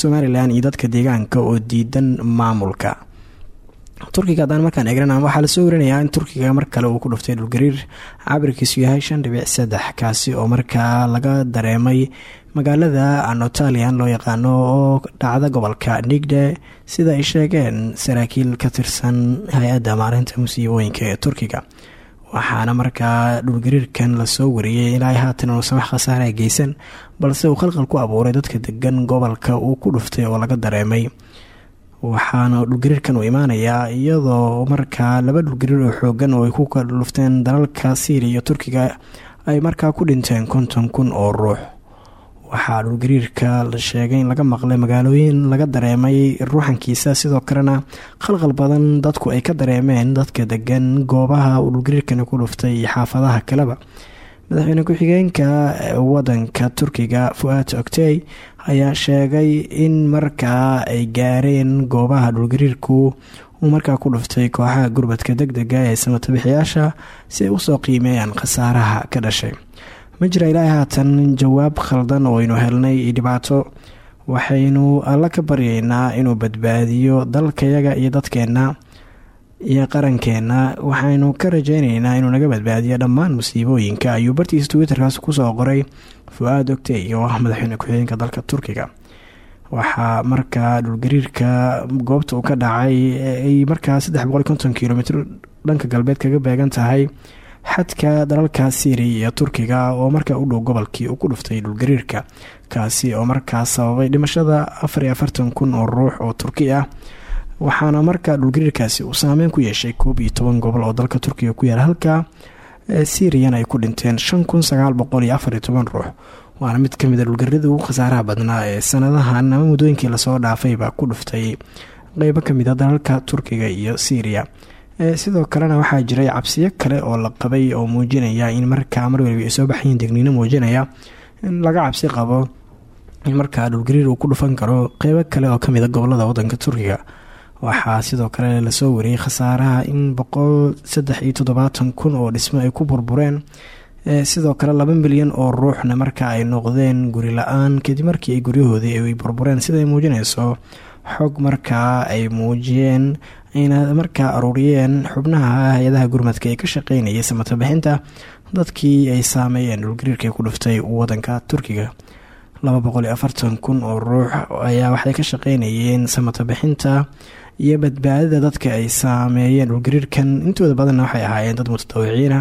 Speaker 2: somalilan iyo dadka deegaanka oo diidan maamulka turkiga haddaan markaan eegnan waxaa la soo warinayaa in turkiga mar kale uu ku dhuftay dhulgariir cabirkiisu yahay shan dhibic saddex kaasi oo markaa laga dareemay magaalada anotalian loo yaqaano oo dhacda gobolka nigde. Sida ay sheegeen saraakiil ka tirsan hay'adda maalinta musiibooyinka ee turkiga. Waxaana markaa dhulgariirkan la soo wariyey ilaa haatan uusan wax khasaara geysan balse uu khalqal ku abuuray dadka degan gobolka uu ku dhuftay oo laga dareemay waxaana dhulgariirkan uu imaanayaa iyadoo markaa laba dhulgariir oo xoogan oo ay ku kala dalalka syria iyo turkiga ay markaa ku dhinteen konton kun oo ruux. Waxaa dhulgariirka la sheegay in laga maqlay magaalooyin laga dareemay ruuxankiisa sidoo kalena khalqal badan dadku ay ka dareemeen dadka degan goobaha uu dhulgariirkani ku dhuftay iyo xaafadaha kaleba madaxweyne ku-xigeenka wadanka turkiga fu-aad octey ayaa sheegay in markaa ay gaareen goobaha dhulgariirku uu markaa ku dhuftay kooxaha gurbadka deg dega ee samatabixiyaasha si ay u soo qiimeeyaan khasaaraha ka dhashay. Ma jira ilaa haatan jawaab khaldan oo aynu helnay dhibaato. Waxaynu alla ka baryaynaa inuu badbaadiyo dalkayaga iyo dadkeenna iyo qarankeenna waxaynu ka rajaynaynaa inuu naga badbaadiyo dhammaan musiibooyinka ayuu bartiisa twitterkaas ku soo qoray. Fu-aad ogte iyo ah madaxweyne ku-xigeenka dalka turkiga. Waxaa markaa dhulgariirka goobta uu ka dhacay ay markaa saddex boqol konton kilomitr dhanka galbeed kaga beegan tahay xadka dalalka syriya iyo turkiga oo markaa u dhow gobolkii ku dhuftay dhulgariirka kaasi oo markaa sababay dhimashada afar iyo afartan kun oo ruux oo turki ah waxaana markaa dhulgariirkaasi uu saameyn ku yeeshay koob iyo toban gobol oo dalka turkiga ku yaalla halka syriyan ay ku dhinteen shan kun sagaal boqol iyo afar iyo toban ruux. Waana mid ka mid a dhulgarida ugu khasaaraha badnaa ee sanadahan ama muddooyinkii la soo dhaafayba ku dhuftay qeybo ka mid a dalalka turkiga iyo syriya sidoo kalena waxaa jiray cabsiyo kale oo la qabay oo muujinaya in markaa mar waliba ay soo baxayiin degniino muujinaya in laga cabsi qabo in markaa dhulgariir uu ku dhufan karo qeybo kale oo ka mid a gobollada wadanka turkiga waxaa sidoo kale la soo wariyey khasaaraha in boqol saddex iyo toddobaatan kun oo dhismo ay ku burbureen sidoo kale laba milyan oo ruuxna marka ay noqdeen guri la'aan kadib markii ay guryahoodii ay burbureen. Siday muujinayso xog markaa ay muujiyeen ayna markaa aruuriyeen xubnaha hay'adaha gurmadka ee ka shaqeynayay samata bixinta dadkii ay saameeyeen dhulgariirka ku dhuftay wadanka turkiga. Laba boqol iyo afartan kun oo ruux ayaa waxay ka shaqeynayeen samata bixinta iyo badbaadada dadka ay saameeyeen dhulgariirkan intooda badanna waxay ahaayeen dad mutadawiciina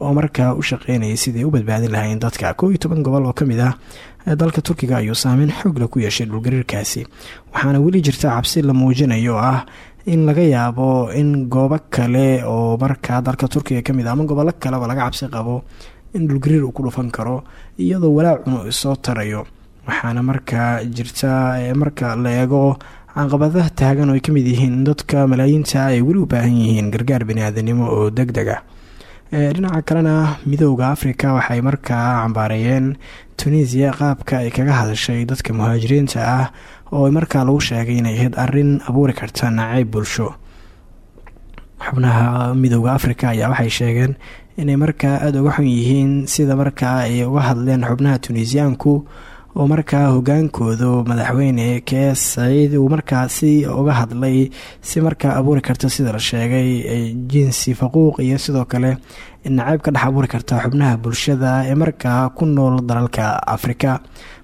Speaker 2: oo markaa u shaqeynayay sidii u badbaadin lahayn dadka. Koob iyo toban gobol oo ka mid ah dalka turkiga ayuu saameyn xoogla ku yeeshay dhulgariirkaasi waxaana weli jirta cabsi la muujinayo oo ah in laga yaabo in goobo kale oo markaa dalka turkiga ka mid ah ama gobollo kaleba laga cabsi qabo in dhulgariir uu ku dhufan karo iyadoo walaacunu isoo tarayo. Waxaana markaa jirta marka la eego caqabadaha taagan oo ay ka mid yihiin dadka malaayiinta ay weli u baahan yihiin gargaar bani-aadanimo oo deg deg ah dhinaca kalena midooda afrika waxay markaa cambaareeyeen tunisiya qaabka ay kaga hadashay dadka muhaajiriinta ah oo markaa lagu sheegay inay ahayd arrin abuuri karta nacayb bulsho. Xubnaha midooda afrika ayaa waxay sheegeen inay markaa aada uga xun yihiin sida markaa ay uga hadleen xubnaha tunisiyaanku oo markaa hogaankoodu madaxweyne kees saciid uu markaasi uga hadlay si markaa abuuri karta sida la sheegay jinsi faquuq iyo sidoo kale nacayb ka dhex abuuri karta xubnaha bulshada ee markaa ku nool dalalka afrika.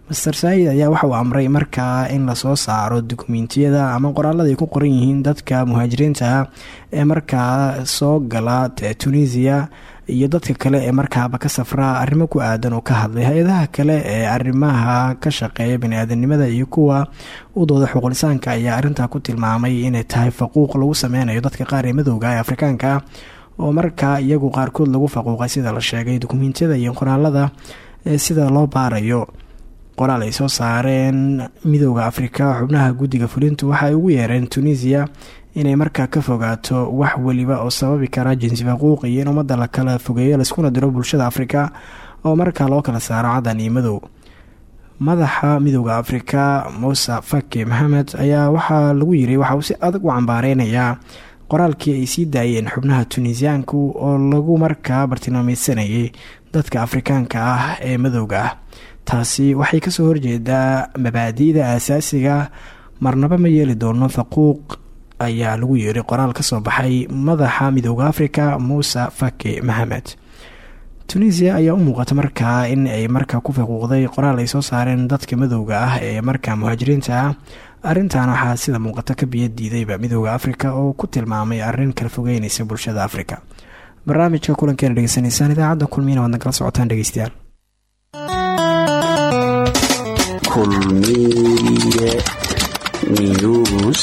Speaker 2: Master said ayaa waxa uu amray markaa in la soo saaro dukumentiyada ama qoraalada ay ku qoran yihiin dadka muhaajiriinta ee markaa soo gala tunisia iyo dadka kale ee markaaba ka safraa arrimo ku aadan oo ka hadlay hay'adaha kale ee arrimaha ka shaqeeya bani-aadanimada iyo kuwa u dooda xuqulisaanka ayaa arrintaa ku tilmaamay inay tahay faquuq lagu sameynayo dadka qaar ee madowga ee afrikaanka oo markaa iyagu qaarkood lagu faquuqay sida la sheegay dukumentiyada iyo qoraalada sida loo baarayo qoraal ay soo saareen midooda afrika xubnaha guddiga fulintu waxay ugu yeereen tunisia inay markaa ka fogaato wax weliba oo sababi kara jinsi faquuq iyo in ummadda la kala fogeeyo laiskuna diro bulshada afrika oo markaa loo kala saaro caddan iyo madow. Madaxa midooda afrika muuse faki maxamed ayaa waxaa lagu yiri waxa uu si adag u cambaareynaya qoraalkii ay sii daayeen xubnaha tunisiyaanku oo lagu markaa bartilmaameysanayay dadka afrikaanka ah ee madowga. Ah taasi waxay ka soo horjeedaa mabaadi'da aasaasiga marnaba ma yeeli doono faquuq ayaa lagu yeeri qoraal ka soo baxay madaxa midooda afrika muuse faki maxamed tunisia ayaa u muuqata markaa in ay markaa ku faquuqday qoraal ay soo saareen dadka madowga ah ee markaa muhaajiriinta ah. Arrintan waxaa sida muuqata ka biyo diidayba midooda afrika oo ku tilmaamay arrin kala fogeyneysa bulshada afrika. Barnaamijka kulankeena dhegeysanaysaan idaacadda kulmiyana waad nagala socotaan dhegeystayaal
Speaker 14: kulmiye news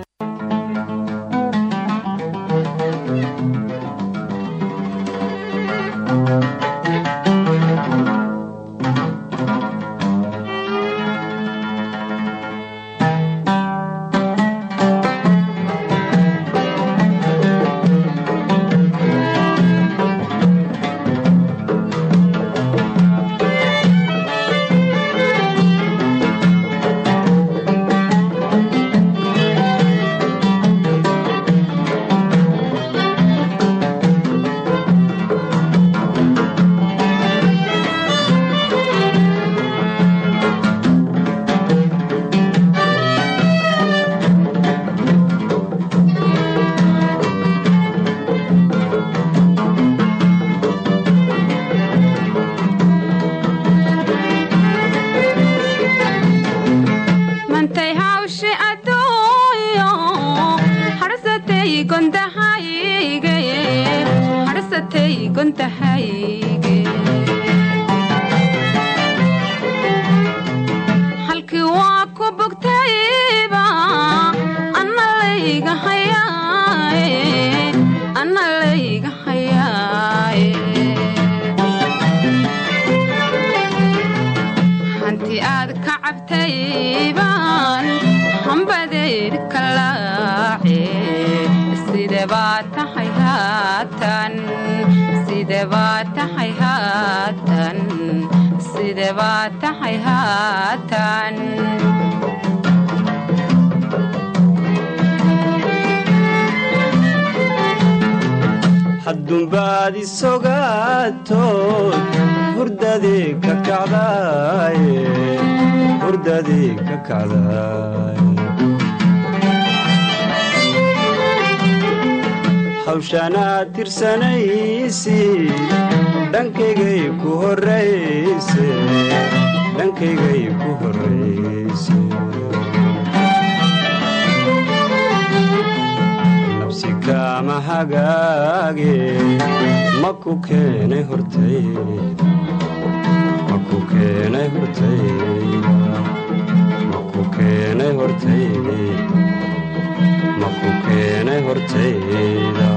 Speaker 15: haddunbaad isogaatood hurdadii ka kacdaaye hurdadii ka kacdaaye hawshaanaad tirsanaysid dhankaygay ku horrayse dhankaygay ku horrayse kaama hagaage ma ku keenay hortayda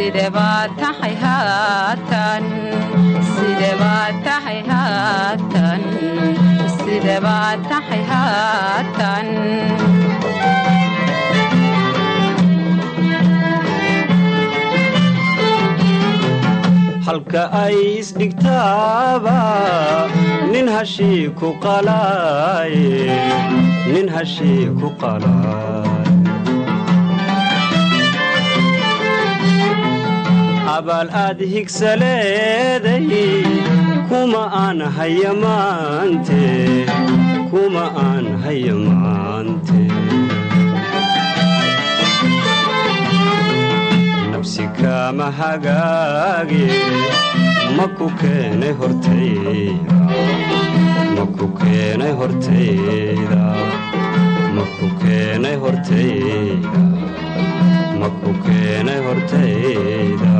Speaker 16: side baa tahay haatan side baa tahay
Speaker 15: halka ay isdhigtaaba nin hashii ku qalaaye nin hashii ku qalaaye abaal aad higsaleeday kuma aan haya maante kuma aan haya maante nabsi kaama hagaage ma ku keenay hortayda ma ku keenay hortayda ma ku keenay hortayda ma ku keenay hortayda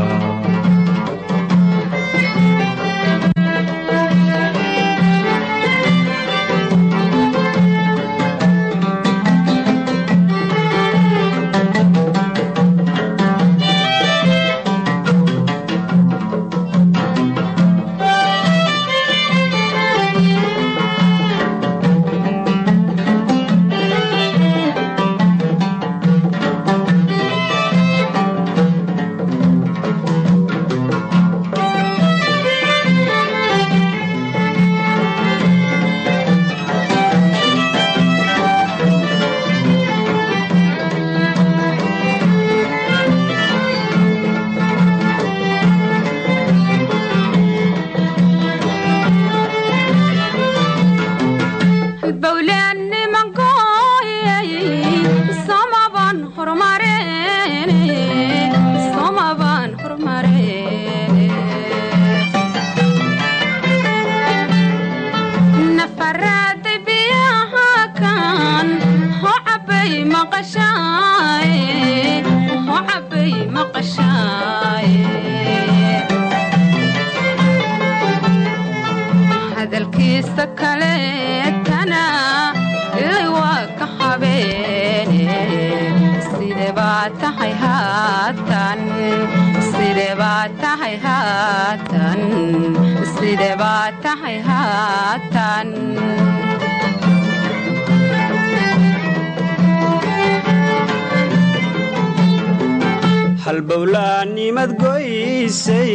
Speaker 15: halbowlaannimad goysay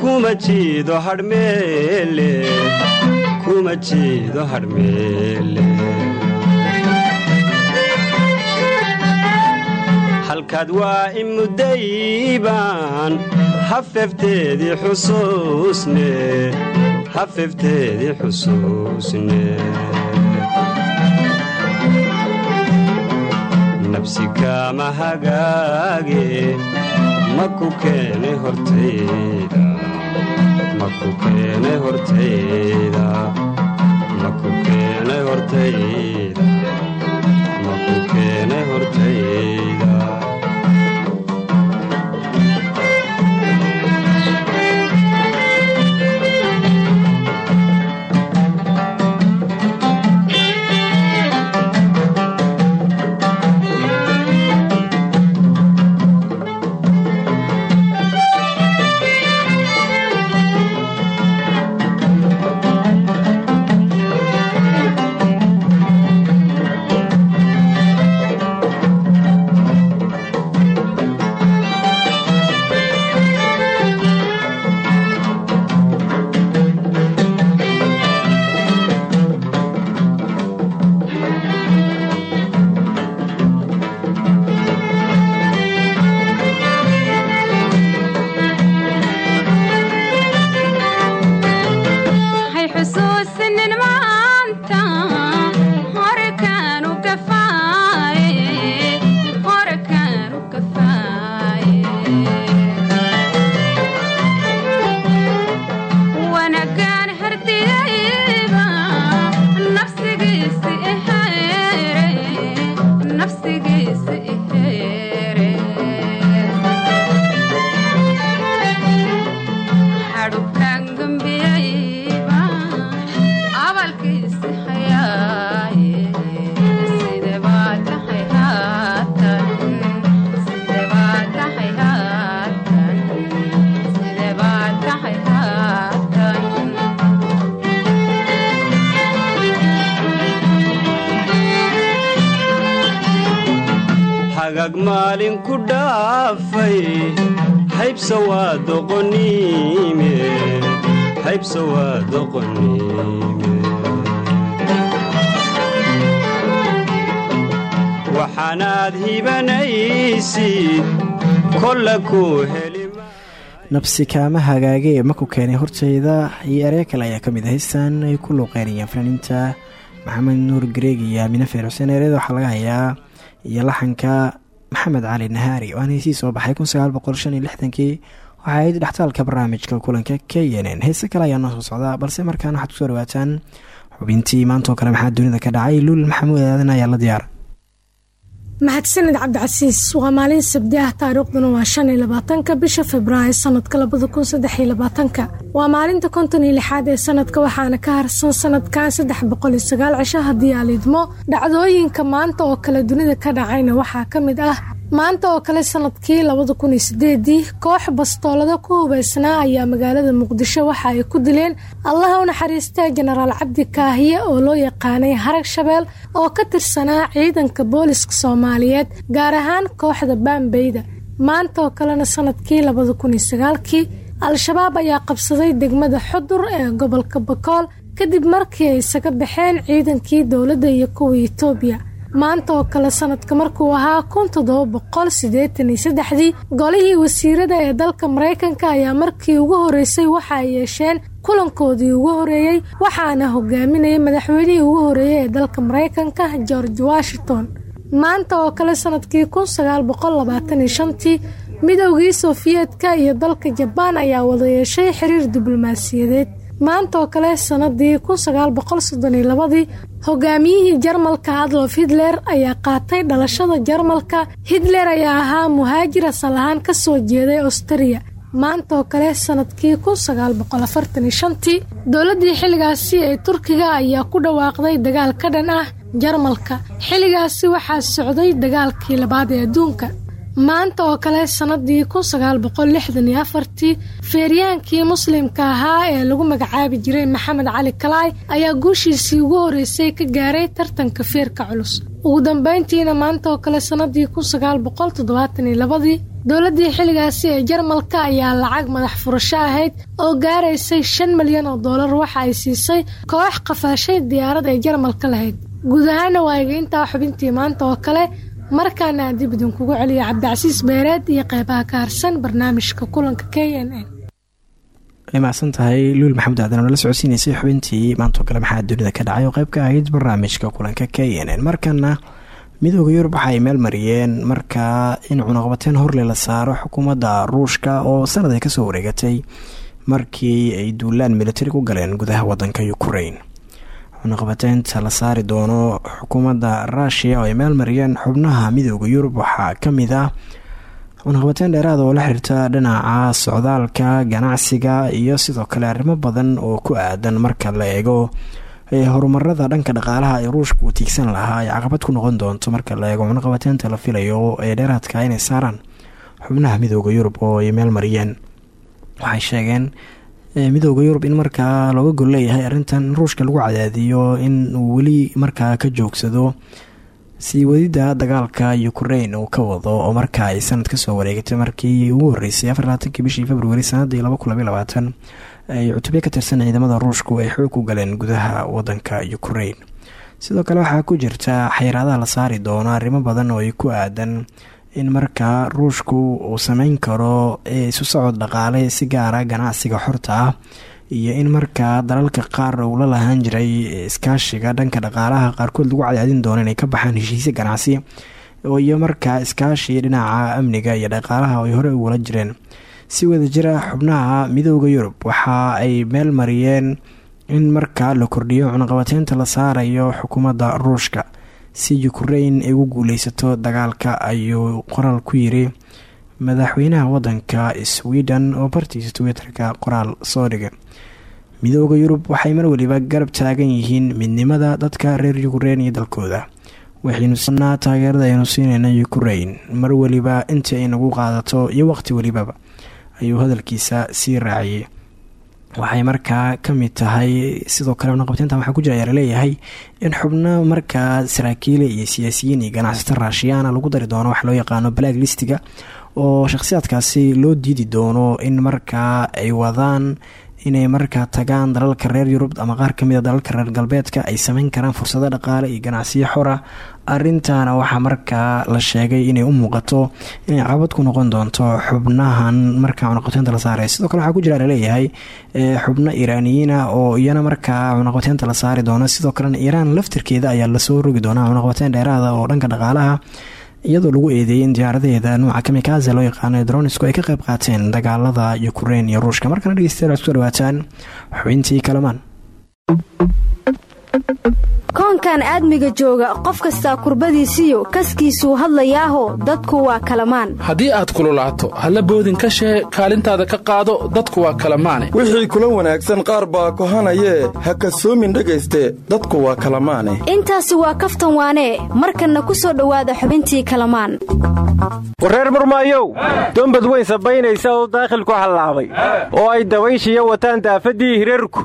Speaker 15: kuma jiido hadhmeele kuma jiido hadhmeele halkaad waa i hafefteedii xusuusne hafefteedii xusuusne hagaage ma ku keenay hortayda ma ku keenay hortayda ma ku keenay hortayda ma ku keenay hortayda
Speaker 2: nabsi kaama hagaage ee maku keenay hortayda? Iyo erey kale ayaa ka mid ah heystan ay ku luuqeynayaan fanaaniinta. Maxamed nuur gareeg iyo aamine feer xuseen ereeda waxaa laga hayaa. Iyo laxanka maxamed cali nahaari oo aan heysii soo baxay lixdankii waxaa ahayd dhextaalka barnaamijka kulanka k n n. Heese kale ayaa noo soo socdaa balse markaan waxaad ku soo dhawaataan xubintii maantaoo kale maxaa dunida ka dhacay? Luul maxamuud aadan ayaa la diyaara
Speaker 17: mahadsanid cabdicasiis waa maalin sabdi ah taariikhduna waa shan iyo labaatanka bisha februaayo sanadka labada kun saddex iyo labaatanka. Waa maalinta konton iyo lixaad ee sanadka waxaana ka harsan sanadkan saddex boqol iyo sagaal cisho haddii dhacdooyinka maanta oo kale dunida ka dhacayna waxaa ka mid ah maanta oo kale sannadkii labada kun koox bastoolada ku hubeysnaa ayaa magaalada muqdisho waxa ay ku dileen allaha u naxariistay jenaraal cabdi kaahiye oo loo yaqaanay harag shabeel oo ka tirsanaa ciidanka booliska soomaaliyeed gaar ahaan kooxda baambeyda maanta oo kalena sannadkii labada kun al-shabaab ayaa qabsaday degmada xudur ee gobolka bakool kadib markii ay isaga baxeen ciidankii dowladda iyo kuwa itoobiya maanta oo kale sanadka markuu ahaa kun toddoba boqol siddeetan golihii wasiirada ee dalka maraykanka ayaa markii ugu horeysay waxa ay yeesheen kulankoodii ugu horeeyey waxaana hogaaminayay madaxweynihii ugu horeeyey ee dalka maraykanka george washington. Maanta oo kale sannadkii kun sagaal boqol labaatan iyo sofiyeetka iyo dalka jabaan ayaa wada yeeshay xiriir diblomaasiyadeed maanta oo kale sanadii kun sagaal boqol jarmalka adlof hitler ayaa qaatay dhalashada jarmalka. Hitler ayaa ahaa muhaajir asal ahaan ka soo jeeday austariya maanta oo kale sannadkii kun sagaal boqol xilligaasi ee turkiga ayaa ku dhawaaqday dagaal ka dhan ah jarmalka. Xilligaasi waxaa socday dagaalkii labaad ee adduunka maanta oo kale sanadii kun sagaal boqol afartii feeryaankii muslimka ahaa ee lagu magacaabi jiray maxamed cali kalaay ayaa guushiisii ugu horeysay ka gaaray tartanka feerka culus. Ugu dambeyntiina maanta oo kale sanadii kun sagaal boqol labadii dowladdii xilligaasi ee jarmalka ayaa lacag madax furasho ahayd oo gaaraysay shan milyan oo doolar waxa ay siisay koox qafaashay diyaarad ay jarmalka lahayd. Guud ahaana waaga intaa xubintii maanta oo kale markaana aan dib idinkugu celiya cabdicasiis beereed iyo qeybaha ka barnaamijka kulanka k n n.
Speaker 2: Ay macsan tahay luul maxamed aadan oo xubintii? Maantoo kale maxaa dunida ka dhacay oo ka ahayd barnaamijka kulanka k n n? Markana midooda yurub waxa meel mariyeen. Markaa in cunaqabateen horle la saaro xukuumadda ruushka oo sanad ay ka soo wareegatay markii ay duulaan militari ku galeen gudaha wadanka ukrain cunaqabateynta la saari doono xukuumadda ruushiya oo ay meel mariyeen xubnaha midooda yurub. Waxaa ka mid ah cunaqabateyn dheeraada oo la xiriirta dhinaca socdaalka ganacsiga iyo sidoo kale arrimo badan oo ku aadan marka la eego horumarada dhanka dhaqaalaha ee ruushka uu tiigsan lahaa ay caqabad ku noqon doonto marka la eego cunaqabateynta la filayo ee dheeraadka inay saaraan xubnaha midooda yurub oo ay meel mariyeen. Waxay sheegeen midooda yurub in markaa looga gol leeyahay arrintan ruushka lagu cadaadiyo in uu weli markaa ka joogsado sii wadida dagaalka ukrain uu ka wado oo markaa ay sanad ka soo wareegatay markii ugu horeysay afarlaatankii bishii februari sanadii ay cutubyo ka tirsan ciidamada ruushku ay xoog ku galeen gudaha wadanka ukrain sidoo kale waxaa ku jirta xayiraadaha la saari doono arrimo badan oo ay ku aadan in markaa ruushku uu sameyn karo isu socod dhaqaale si gaara ganacsiga xorta ah iyo in markaa dalalka qaar uu la lahaan jiray iskaashiga dhanka dhaqaalaha qaarkood lagu cadaadin doono inay ka baxaan heshiisya ganacsi iyo markaa iskaashi dhinaca amniga iyo dhaqaalaha ay hore ugula jireen. Si wada jira xubnaha midooda yurub waxa ay meel mariyeen in markaa la kordhiyo cunaqabateynta la saarayo xukuumadda ruushka si ukrain ay ugu guuleysato dagaalka ayuu qoraal ku yiri madaxweynaha wadanka sweden oo bartiisa twitterka qoraal soo dhigay. Midooda yurub waxay mar waliba garab taagan yihiin midnimada dadka reer ukrain iyo dalkooda. Waxaynu sanaa taageerada aynu siineyna ukrain mar waliba intii ay nagu qaadato iyo waqti walibaba ayuu hadalkiisa sii raaciyey waxay markaa ka mid tahay sidoo kale cunaqabteyntan waxaa ku jira ayaa la leeyahay in xubno markaa saraakiile iyo siyaasiyiin iyo ganacsato raashiyaana lagu dari doono wax loo yaqaano black listiga oo shakhsiyaadkaasi loo diidi doono in markaa ay wadaan inay markaa tagaan dalalka reer yurub ama qaar ka mid a dalalka reer galbeedka ay sameyn karaan fursado dhaqaale iyo ganacsiyo xora arintaana waxaa markaa la sheegay inay u muuqato inay cabad ku noqon doonto xubnahan markaa cunaqateynta la saaray sidoo kale waxaa ku jira la leeyahay xubno iiraaniyiina oo iyana markaa cunaqateynta la saari doono. Sidoo kalena iiraan laftirkeeda ayaa la soo rogi doonaa cunaqateyn dheeraada oo dhanka dhaqaalaha iyadoo lagu eedeeyay in diyaaradaheeda nuuca kamikaze loo yaqaano dronisku ay ka qayb qaateen dagaalada ukrain iyo ruushka. Markana dhegeystayaal ku soo dhawaataan xubintii kalamaan
Speaker 7: koonkan aadmiga jooga qof kastaa kurbadiisiyo kaskiisuu hadlayaaho dadku waa kalamaan.
Speaker 18: Haddii aad kululaato halla boodin ka shee kaalintaada ka qaado dadku waa kalamaane
Speaker 19: wixii kula wanaagsan qaar baa kohanayee ha kasoomin dhegayste dadku waa kalamaane
Speaker 7: intaasi waa kaftan waanee markanna ku soo dhowaada xubintii kalamaan.
Speaker 20: Wareer murmaayow dombad weyn sabaynaysa oo daakhilku hallaabay oo ay dabayshiya wataan daafadii hirarku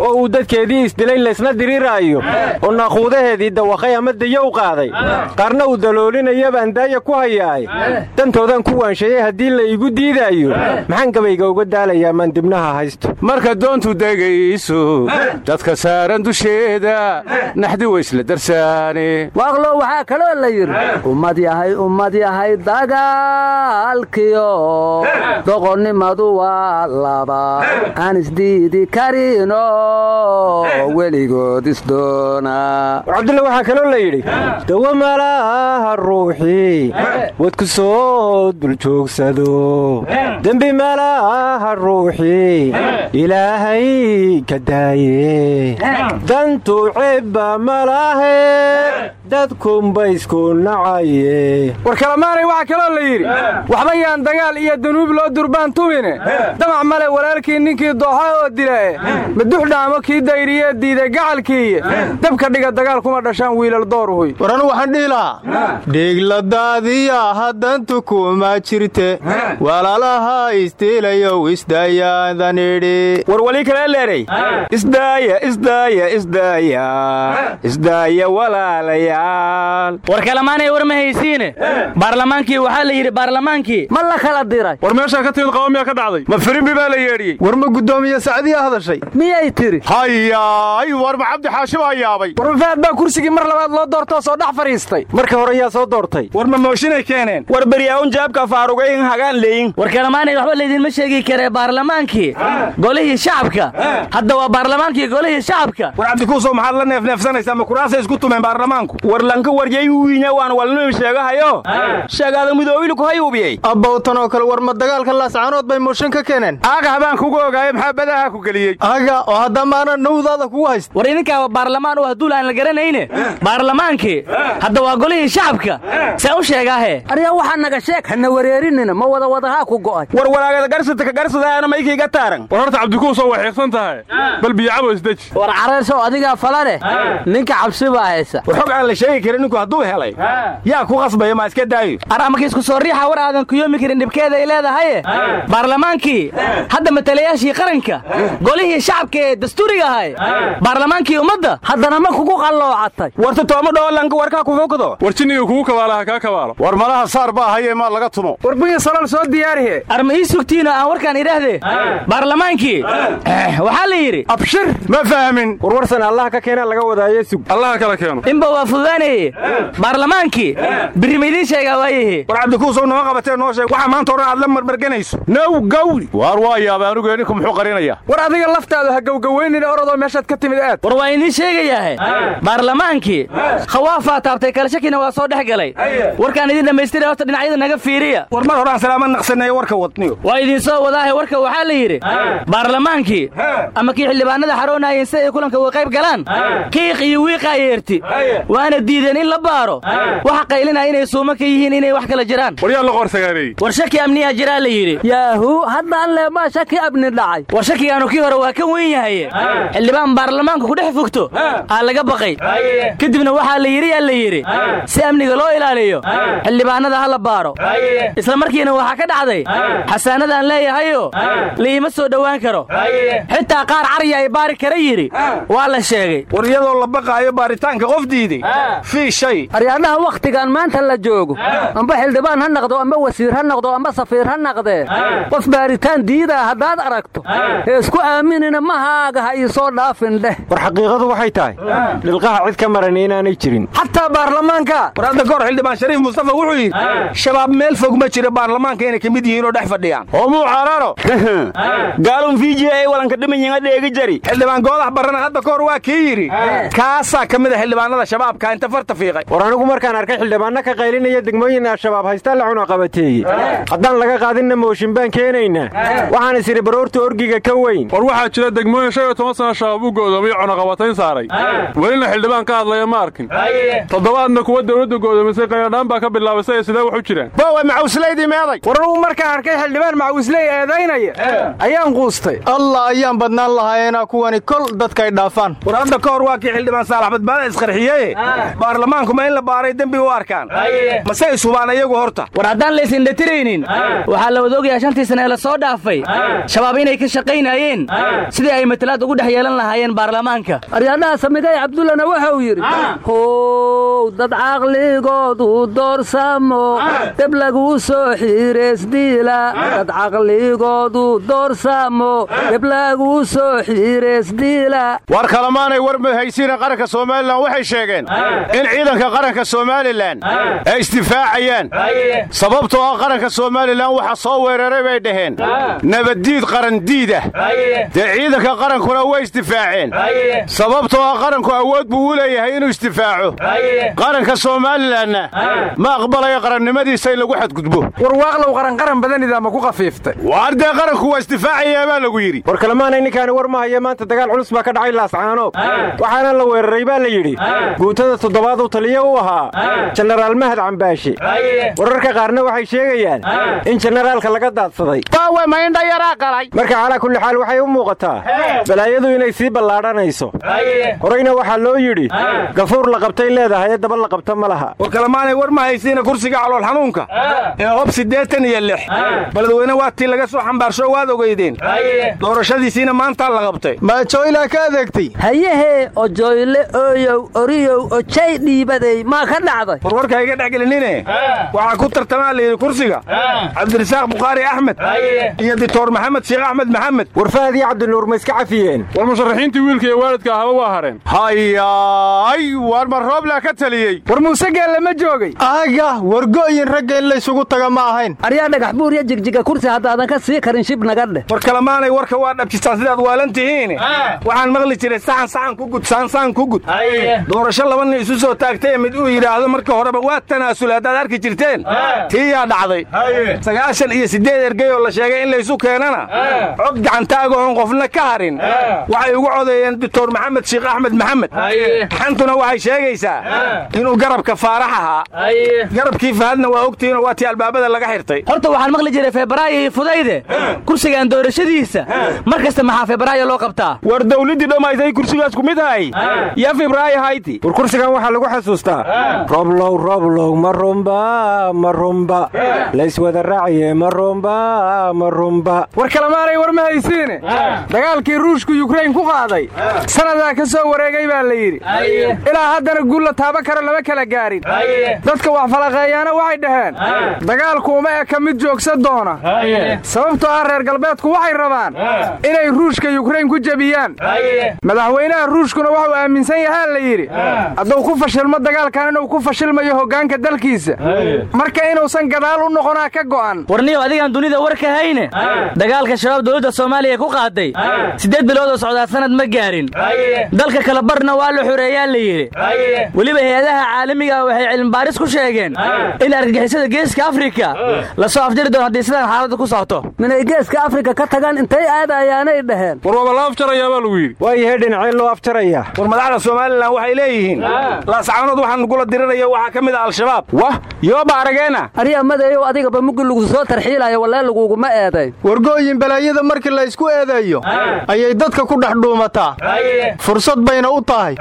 Speaker 20: oo uu dadkeedii isdilay laysna diriraayo oo naaquudaheedii dawakhay ama dayow qaaday. Qaarna uu daloolinaya baan daaya ku hayaaye dantoodaan ku waansheeyey haddii la igu diidaayo. Maxaan gabayga uga daalayaa maan dibnaha haysto.
Speaker 21: Marka doontu degayso dadka saaran dusheeda naxdi waysla darsaane.
Speaker 22: Waaqlo waxaa kaloo la yidhi ummad yahay ummad yahay dagaalkiyo doqonnimadu waa laba. Aan isdiidi karino weligood isdoonaa war
Speaker 20: cabdulla waxaa kaloo la yidhi dawa malaha ruuxii wadku soo duljoogsado dembi malaha ruuxii ilaahay ka daaye. Dantu cibba malahe dadkunbaysku nacaye
Speaker 23: war kalamaanay waxaa kaloo la yidhi waxba yaan dagaal iyo danuub loo durbaan tumine. Damac male walaalkii ninkii dooxa oo dilae madux dhaamo kii dayriyee diiday gacalkiiye. Dabka dhiga dagaal kuma dhashaan wiilal dooruhuy
Speaker 24: war anu waxaan dhihi lahaa dhiigladaadiya haddantu kuma jirte. Walaalaha istiilayow isdayaadan idhi
Speaker 23: war wali kale leeray. Isdaaya isdaaya isdaaya isdaaya walaalayaal.
Speaker 25: War kalamaanay war ma haysiine? Baarlamaankii waxaa la yidhi baarlamaankii
Speaker 22: ma la kala diray.
Speaker 23: War meeshaa ka timid qaba miyaa ka dhacday. Ma firimbi baa la yeedhiyey.
Speaker 24: War ma guddoomiye sacdiyaa hadashay?
Speaker 22: Miyay tiri?
Speaker 24: Hayaay war ma cabdi xaashi baa yaabay
Speaker 23: war mafaad baa kursigii mar labaad loo doortoo soo dhex fadhiistay
Speaker 20: marka hore yaa soo doortay.
Speaker 23: War ma mooshinay keeneen?
Speaker 25: War beryaawun jaabka faarugayn hagaan leeyin. War kalamaanay waxba laydinma sheegi karee baarlamaankii. Golihii shacabka. Hadda waa baarlamaankii golihii shacabka.
Speaker 23: War cabdikuusow maxaad la neefneefsanaysaa ma kuraasay isku tumeen baarlamaanku? War lanka waryay wiinya waan walnum sheegahayo sheegaada midoobilu ku hayuubiyey
Speaker 24: abbowtan oo kale war ma dagaalka laascaanood bay mooshin ka keeneen?
Speaker 23: Aaga habaan kugu ogaaye maxaa badaha ku geliyey?
Speaker 24: Aga oo hadda maana nawdaada kugu haysta.
Speaker 25: War idinkaaba baarlamaan u haduul aan la garanayne baarlamaankii hadda waa golihii shacabka see u sheegaahe.
Speaker 22: Arya waxaa naga sheeg hana wareerinina ma wada wadahaa ku go'ay.
Speaker 23: War walaagada garsata ka garsadaana maykayga taaran.
Speaker 26: War horta cabdikuusoo waa xiiqsan tahay. Bal biyacabo isdeji
Speaker 22: war caraysow adigaa falane ninka cabsi baa haysa.
Speaker 23: War xog aan la sheegi karin ninku hadduu helay. Yaa ku qasbaya maa iska daayo.
Speaker 25: Aramaka isku soo riixa war aadan kuyoomi karin dhibkeeda ay leedahaye baarlamaankii hadda matalayaashii qaranka golihii shacabka ee dastuuriga ahay baarlamaankii ummadda
Speaker 22: haddana ma kugu qalloocatay
Speaker 23: warta tooma dhoolanka warkaa ku fokdo
Speaker 26: war jinniga kugu kabaalaha kaa kabaalo.
Speaker 24: War malaha saar baa haye maa laga tumo.
Speaker 23: War bunya solol soo diyaarihe
Speaker 25: arma ii sugtiino aan warkaan idhaahdee? Baarlamaankii? Waxaa la yidhi
Speaker 23: abshir.
Speaker 24: Ma fahmin.
Speaker 20: Warwarsan allaha ka keenaa laga wadaaye sug.
Speaker 26: Allaha kala keeno.
Speaker 25: Inba waa fududaanaye baarlamaankii? Birri maydiin sheegaa waayahe
Speaker 23: war cabdikuusow noo qabatee noo sheeg. Waxaa maanta odhan aad la marmarganayso.
Speaker 24: Now gawri. Waar waa yaabay anigu ninku muxuu qarinaya
Speaker 23: war adiga laftaadu ha gowgaweynina orodoo meeshaad ka timid aad.
Speaker 25: War waa idiin sheegayaahe baarlamaankii khawaafaa taabtay kala shakina waa soo dhex galay. Warkaan idin dhammaystira horta dhinacyada naga fiiriya.
Speaker 23: War mar horaan salaama naqsaneeyo warka wadniyo.
Speaker 25: Waa idiin soo wadaahe warka waxaa la yidhi baarlamaankii ama kii xildhibaanada xaroonayeen si ay kulanka uga qayb galaan? Kiiq iyo wiiqaa yeerti. Waana diideen in la baaro. Waxa qaylinaya inay suuma ka yihiin inay wax kala jiraan.
Speaker 26: War
Speaker 25: shaki amniyaa jiraa la yidhi.
Speaker 22: Yaahu haddaan leemaa shaki abni dhacay.
Speaker 25: War shakigaanu kii hore waa ka weyn yahaye xildhibaan baarlamaanka ku dhex fogto laga baqay. Kadibna waxaa la yidhi la yidhi si amniga loo ilaaliyo xildhibaanada ha la baaro isla markiina waxaa ka dhacday xasaanadaan leeyahayo liima soo dhowaan karo. Xitaa qaar carya ay baari kara yidhi waa la sheegay.
Speaker 23: War iyadoo la baqaayo baaritaanka qof diiday. Fii shay.
Speaker 22: Wakhtigan maanta la joogo. Amba xildhibaan ha naqdo amba wasiir ha noqdo amba safiir ha naqdee qof baaritaan diidaa haddaad aragto ee isku aaminina mahaaga ha ii soo dhaafin dheh
Speaker 20: war xaqiiqadu waxay tahay dhilqaha cid ka marani inaanay jirin.
Speaker 23: Xataa baarlamaanka war hadda kahor xildhibaan shariif mustafa wuxuu yidhi shabaab meel fog ma jira baarlamaanka inay ka mid yihiin oo dhex fadhiyaan.
Speaker 24: Oo muu cararo
Speaker 23: gaalun fiiji ay walanka dhimanyiga dheegi jari. Xildhibaan goodax barrana hadda kahor waa kii yidhi kaasaa ka mid a xildhibaanada shabaabka inta farta fiiqay.
Speaker 20: War anigu markaan arkay xildhibaanno ka qaylinaya degmooyin al-shabaab haystaa la cunaqabateeye haddaan laga qaadinna mooshin baan keenaynaa waxaan is idhi baroorta orgiga ka weyn.
Speaker 26: War waxaa jira degmooyin shan iyo toban sana shabaab u go'doomiyo cunaqabatayn saaray welina xildhibaan ka hadlaya ma arkin. Toddobaadna kuwa dawladda go'doomisay qayadhaan baa ka bilaabay sidee wax u jiraan
Speaker 24: bowe macawislaydii meeday.
Speaker 23: War anugu markaan arkay xildhibaan macawisley eedaynaya ayaan quustay.
Speaker 24: Allah ayaan badnaan lahaayeenaa kuwani kol dadkay dhaafaan.
Speaker 23: War hadda ka hor waa kii xildhibaan saalax badbaada isqarxiyeye baarlamaanku ma in la baaray dembi u arkaan. Mase isubaan iyagu horta.
Speaker 25: War haddaan laysindhatiraynin waxaa la wadoogayaa shantii sane ee la soo dhaafay. Shabaab inay ka shaqaynayeen. Sidii ay matalaad ugu dhex yeelan lahaayeen baarlamaanka.
Speaker 22: Aryaadhaha samigay cabdullana waxa uu yidhi how dad caqligoodu doorsamo deb laguu soo xiireesdiila dad caqligoodu doorsamo deb laguu soo xiireesdiila
Speaker 24: war kalamaanay war mahaysiina qaranka somalilan waxay sheegeen in ciidanka qaranka somalilan ay isdifaacayaan sababtoo ah qaranka somalilan waxa soo weeraray bay dhaheen. Nabaddiid qarandiidah dee ciidanka qarankuna way isdifaaceen sababtoo ah qaranku
Speaker 27: awood buu u leeyahay inuu isdifaaco. Qaranka somalilanna ma aqbalayo qarannimadiisa in lagu xadgudbo.
Speaker 24: Warwaaqlow qaranqaran badanida ma ku khafiiftay.
Speaker 27: Waar dee qaranku waa isdifaacayaa baa lagu yidhi.
Speaker 20: War kalemaanay ninkaani war ma haya maanta dagaal culus baa ka dhacay laascaanood waxaana la weeraray baa la yidhi. Guutada toddobaad uu taliyo u ahaa jenaraal mahad cambaashe wararka qaarna waxay sheegayaan in jenaraalka laga daadsaday. Marka calaa kulli xaal waxay u muuqataa balaayadu inay sii ballaadhanayso horayna waxaa loo yidhi gafuur la qabtay leedahay ee daba la qabta ma laha.
Speaker 23: War kalemaanay war ma haysiina kursiga calool xanuunka. Ee hob siddeetan iyo lix. Baladweyne waa tii laga soo xambaarsho waad ogeydeen. Doorashadiisiina maantaa la qabtay.
Speaker 24: Maajoylaa ka adeegtay
Speaker 22: hayahee ojoyle ooyow oriyow ojay dhiibaday maa ka dhacday?
Speaker 23: Warwarka iga dhexgelinine? Waxaa ku tartamaa la yidhi kursiga. Cabdirasaaq bukhaari axmed. Iyo dictor maxamed sheekh axmed maxamed.
Speaker 20: War fahad iyo cabdinuur ma iska cafiyeen?
Speaker 26: War musharaxiintii wiilka iyo waalidka ahaba waa hareen
Speaker 27: hayaay waar ma rooblaa ka taliyey?
Speaker 24: War muuse geelle ma joogay.
Speaker 28: Aaga wargo'yin ragga in laysugu taga ma ahayn.
Speaker 22: Aryaa dhagax buur iyo jigjiga kursi haddaadan ka sii karin shib naga dheh.
Speaker 23: War kalemaanay warka waa dhabjistaan sidaad waalan tihiin. Waxaan maqli jiray saxan saxan ku gud saansaan ku gud. Doorasho laba nin isu soo taagtay mid uu yidhaahdo marka horeba waa tanaasul haddaad arki jirteen? Tii yaa dhacday. Sagaashan iyo siddeed ergey oo la sheegay in laysu keenana. Cod gacantaagahoon qofna ka harin. Waxay ugu codeeyeen doctor maxamed sheekh axmed maxamed xantuna waxay sheegaysaa inuu garabka faarax ahaa. Garabkii fahadna waa ogtihiinoo waa tii albaabada laga xirtay.
Speaker 25: Horta waxaan maqli jiray febraayo iyo fudayde kursigan doorashadiisa mar kasta maxaa febraayo loo qabtaa?
Speaker 23: War dawladdii dhammaysay kursigaas ku mid ahay. Yaa febraayo hayti.
Speaker 20: War kursigan waxaa lagu xasuustaa. Roblow roblow ma rumba ma rumba. Layswada raaciye ma rumba ma rumba.
Speaker 24: War kalemaanay war ma haysiine. Dagaalkii ruushku yukrain ku qaaday. Sannadaa ka soo wareegay baa la yidhi. Ilaa haddana guulla taaba karo lama kala gaarin. Dadka wax falaqeeyaana waxay dhaheen. Dagaalku uma eka mid joogsa doona. Sababtoo ah reer galbeedku waxay rabaan inay ruushka yukrain ku jebiyaan. Madaxweynaha ruushkuna wuxuu aaminsan yahaa la yidhi. Hadduu ku fashilmo dagaalkan inuu ku fashilmayo hoggaanka dalkiisa. Marka inuusan gadaal u noqonaa ka go'an.
Speaker 25: Warniyow adigaan dunida war ka hayne dagaalka shabaab dowladda soomaaliya ku qaaday siddeed bilood oo socdaa sanad ma gaarin. Dalka kala barna waa la xoreeyaa la yidhi. Weliba hay'adaha caalamiga waxay cilmibaaris ku sheegeen in argagixisada geeska afrika la soo afjari doono haddii sidaan xaaladda ku socoto.
Speaker 22: Minay geeska afrika ka tagaan intay aadayaanay dhaheen.
Speaker 26: War waaba la afjarayaa baa lagu yidhi.
Speaker 20: Waayahay dhinaceen loo afjarayaa
Speaker 23: war madaxda somalilan waxay leeyihiin. Laascaanood waxaa nugula diriraya waxaa ka mid ah al-shabaab. Wah yooba arageena
Speaker 22: aryaa madeeyow adigaba muggi lagu soo tarxiilaya wallee laguguma eeday.
Speaker 28: Wargooyin balaayada markii laysku eedeeyo ayay dadka ku dhex dhuumataa. Fursad bayna u tahay.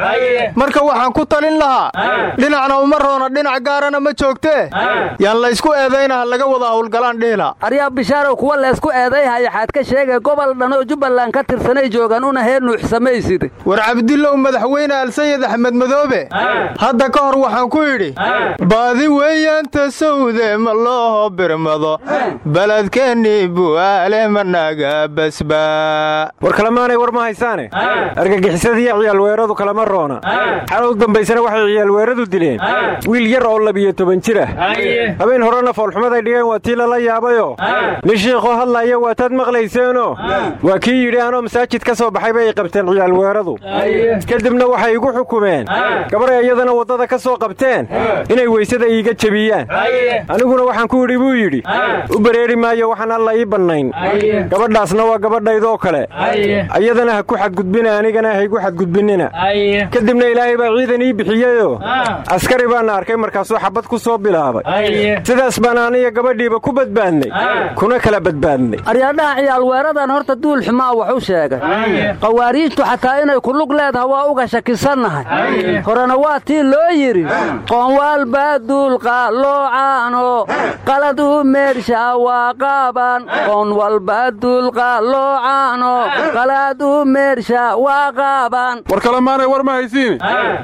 Speaker 28: Marka waxaan ku talin lahaa dhinacna uma roona dhinac gaarana ma joogtee yaan laysku eedaynaha laga wada howlgalaan dhihila
Speaker 22: aryaa bishaarow kuwa laysku eedayhaya xaad ka sheegay gobol dhan oo jubbaland ka tirsanay joogaan una heer nuuxsamaysid
Speaker 28: war cabdillow madaxweyne alsayid axmed madoobe. Hadda ka hor waxaan ku idhi baadi weeyaanta sawde ma loo birmado beledkeennii bu'aale managa basbaa.
Speaker 20: War kalemaanay war ma haysaane? Argagixisadiiyo ciyaalweeradu kalama roona xalow dambaysana waxay ciyaalweeradu dileen. Wiil yar oo labiyo toban jir ah habeen horena foolxumaday dhigeen waa tii lala yaabayoo nin shiikhoo hadlaaya waataad maqlayseenoo waa kii yidhi anoo masaajid ka soo baxay bay qabteen ciyaalweeradu. Kadibna waxay igu xukumeen gabaray iyadana waddada ka soo qabteen inay weysada iiga jebiyaan. Aniguna waxaan ku idhi buu yidhi u bareeri maayo waxaan alla ii bannayn. Gabadhaasna waa gabadhaydoo kale. Iyadana ha ku xadgudbina anigana haygu xadgudbinnina kadibna ilaahay baa ciidan ii bixiyeyoo askari baana arkay markaasuu xabad ku soo bilaabay. Sidaas baan aniyo gabadhiiba ku badbaadnay. Kuna kala badbaadnay.
Speaker 22: Aryaadhaha ciyaalweeradan horta duul xumaa waxu sheegay. Qawaariijtu xataa inay ku lug leedaha waa uga shakisannahay horena waa tii loo yidhi qoonwaalbaa duulqa loocaano qalad u meersha waa qaaban. Qoon walba duulqa loocaano qalad u meersha waa qaaban
Speaker 26: kalemaanay war ma haysiine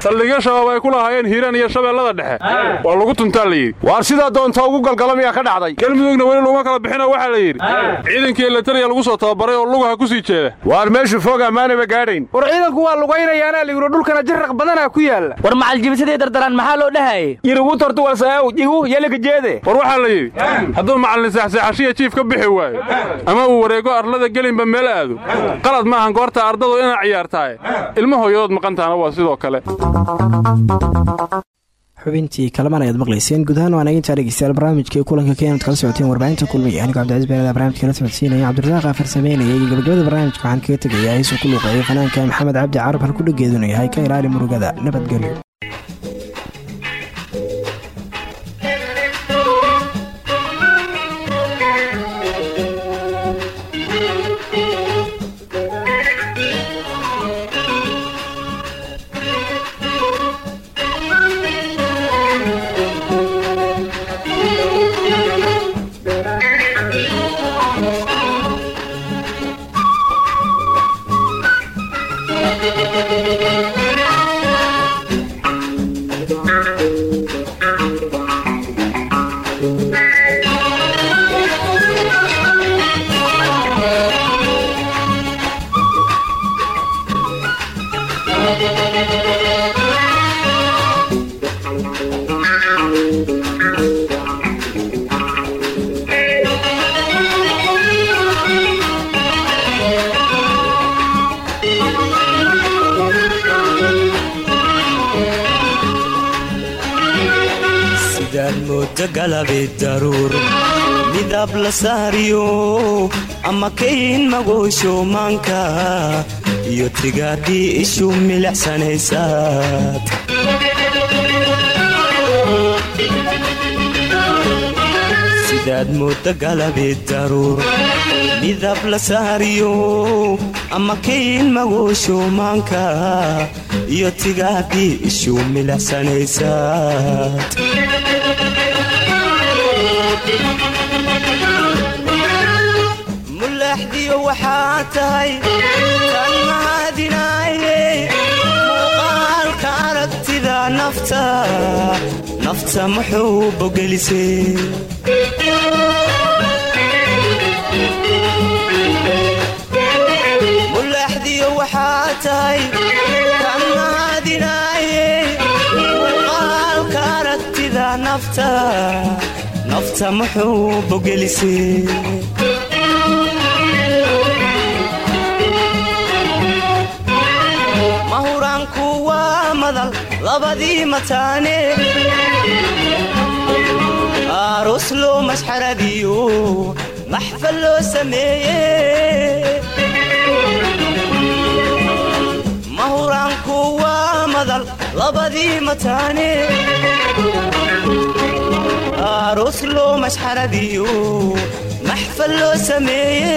Speaker 26: saldhigyo shabaab ay ku lahaayeen hiiraan iyo shabeellada dhexe. Waa lagu tuntaa la yidhi.
Speaker 27: Waar sidaa doonta ugu galgala miyaa ka dhacday?
Speaker 26: Galmudugna weli laguma kala bixinoo waxaa la yidhi. Ciidankii eletariya lagu soo tababaray oo lugaha ku sii jeeda.
Speaker 27: Waar meeshu fog ammaanaba gaadhayn.
Speaker 24: War ciidanku waa lugaynayaanaa layidhi dhulkana jirraq badanaa ku yaalla.
Speaker 25: War macaljibisadii dardaraan maxaa loo dhahayay
Speaker 23: yirigu tortu warsayaw jigu yeliga jeede.
Speaker 26: War waxaa la yidhi hadduu macallin seexseexashiya jiif ka bixi waayo ama uu wareego arlada gelinba meel aado. Qalad maahan goorta ardadu inaa ciyaartaaye. Ilmo hooyadood maqan maantana waa sidoo kale.
Speaker 2: Xubintii kalamaan ayaad maqlayseen. Guud ahaan waan agintaa dhegeystayaal barnaamijkai kulanka keenad kala socoteen warbaahinta kulmiya anigoo cabdicaiis beelada barnamijka la socodsiinaya cabdirasaaq afar sameynaya iyo gabagabada barnaamijka waxaan kaga tegayaa heesuu ku luuqeeyay fanaanka maxamed cabdi carab hal ku dhageedunu yahay ka ilaali murugada nabadgelyo
Speaker 29: galabay daruur midab la saariyo ama kayn magoosho maanka iyo tigaadhii ishu milicsanaysaad sidaad mooda galabay daruur midab la saariyo ama kayn magoosho maanka iyo tigaadhii ishu milicsanaysaad mulaxdiyo waxaa tahay kan mahadinaaye. Aragtida nafta nafta muxuu bogelisay mulaxdiyo nafta nafta muxuu bogelisay madal labadii mataane. Aroos loo masxaradiyo maxfal loo sameeye. Mahuraanku waa madal labadii mataane. Aroos loo masxaradiyo maxfal loo sameeye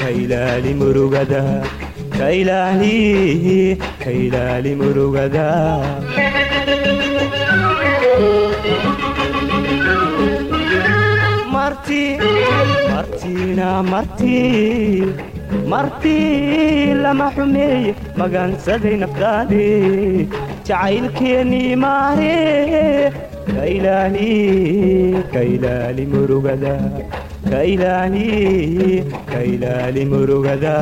Speaker 29: kailaali murugada kailaali kailaali murugada marti martina marti marti lama xumeeye magansaday naftaade jacaylkeennii maare kailaali murugada kailaali kailaali murugada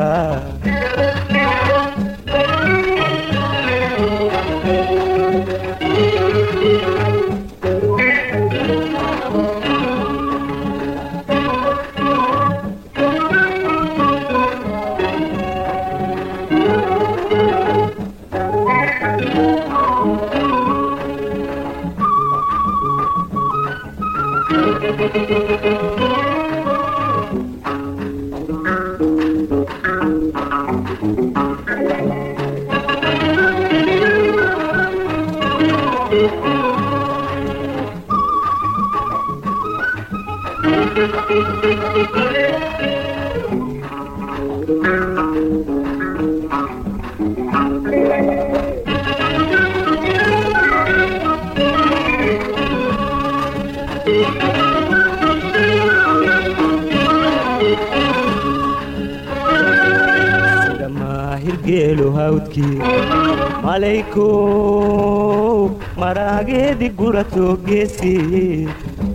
Speaker 29: malaykow maraageedi gurato geesi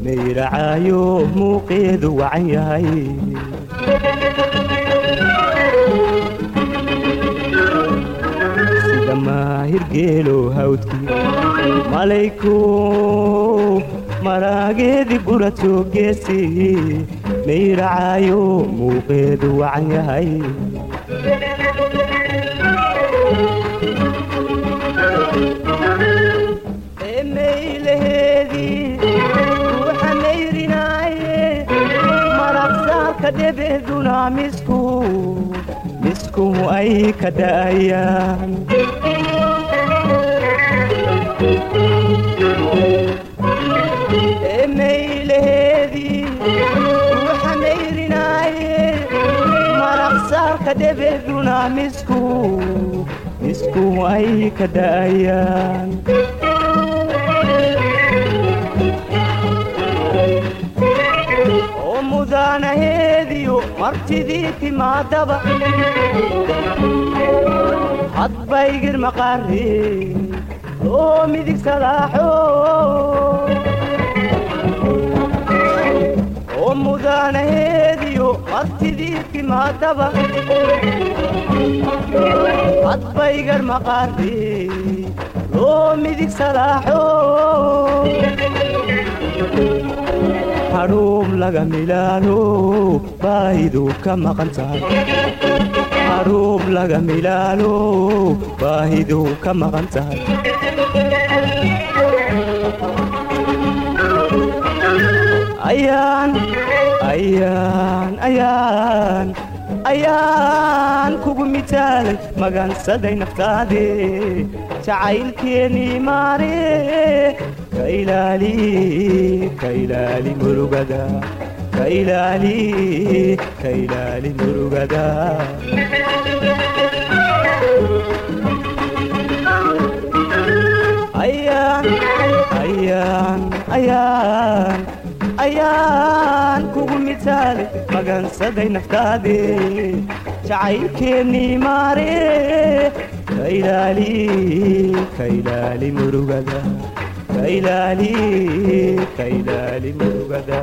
Speaker 29: mayracaayo muuqeedu wacan yahay. Sida maahirgeelo hawdkii malaykow maraageedi geesi mayracaayo muuqeedu wacan yahay emaylaheedii ruuxa mayrinaaye maraqsaarka dhebeduna misku misku ay ka da'ayaan emaylaheedii ruuxa mayrinaaye maraqsaarka dhebeduna misku misku ay ka da'ayaan oo mudaanaheediyo martidii timaadaba hadbaygir maqaare oo midig salaaxo oo mudaanaheediyo martidii timaadaba hadbaygar maqaare oo midig salaaxo hadhuub laga milaalo baahidu ka maqan tahay hadhuub laga milaalo baahidu ka maqan tahay ayaan ayaan ayaan kugu mitaalay magansaday naftaade jacaylkeennii maare ka ilaali ka ilaali murugada ka ilaali ka ilaali murugada. Ayaan ayaan ayaan ayaan kugu mitaalay magansaday naftaade. Jacaylkeennii maare ka ilaali ka ilaali murugada. Ka ilaali ka ilaali murugada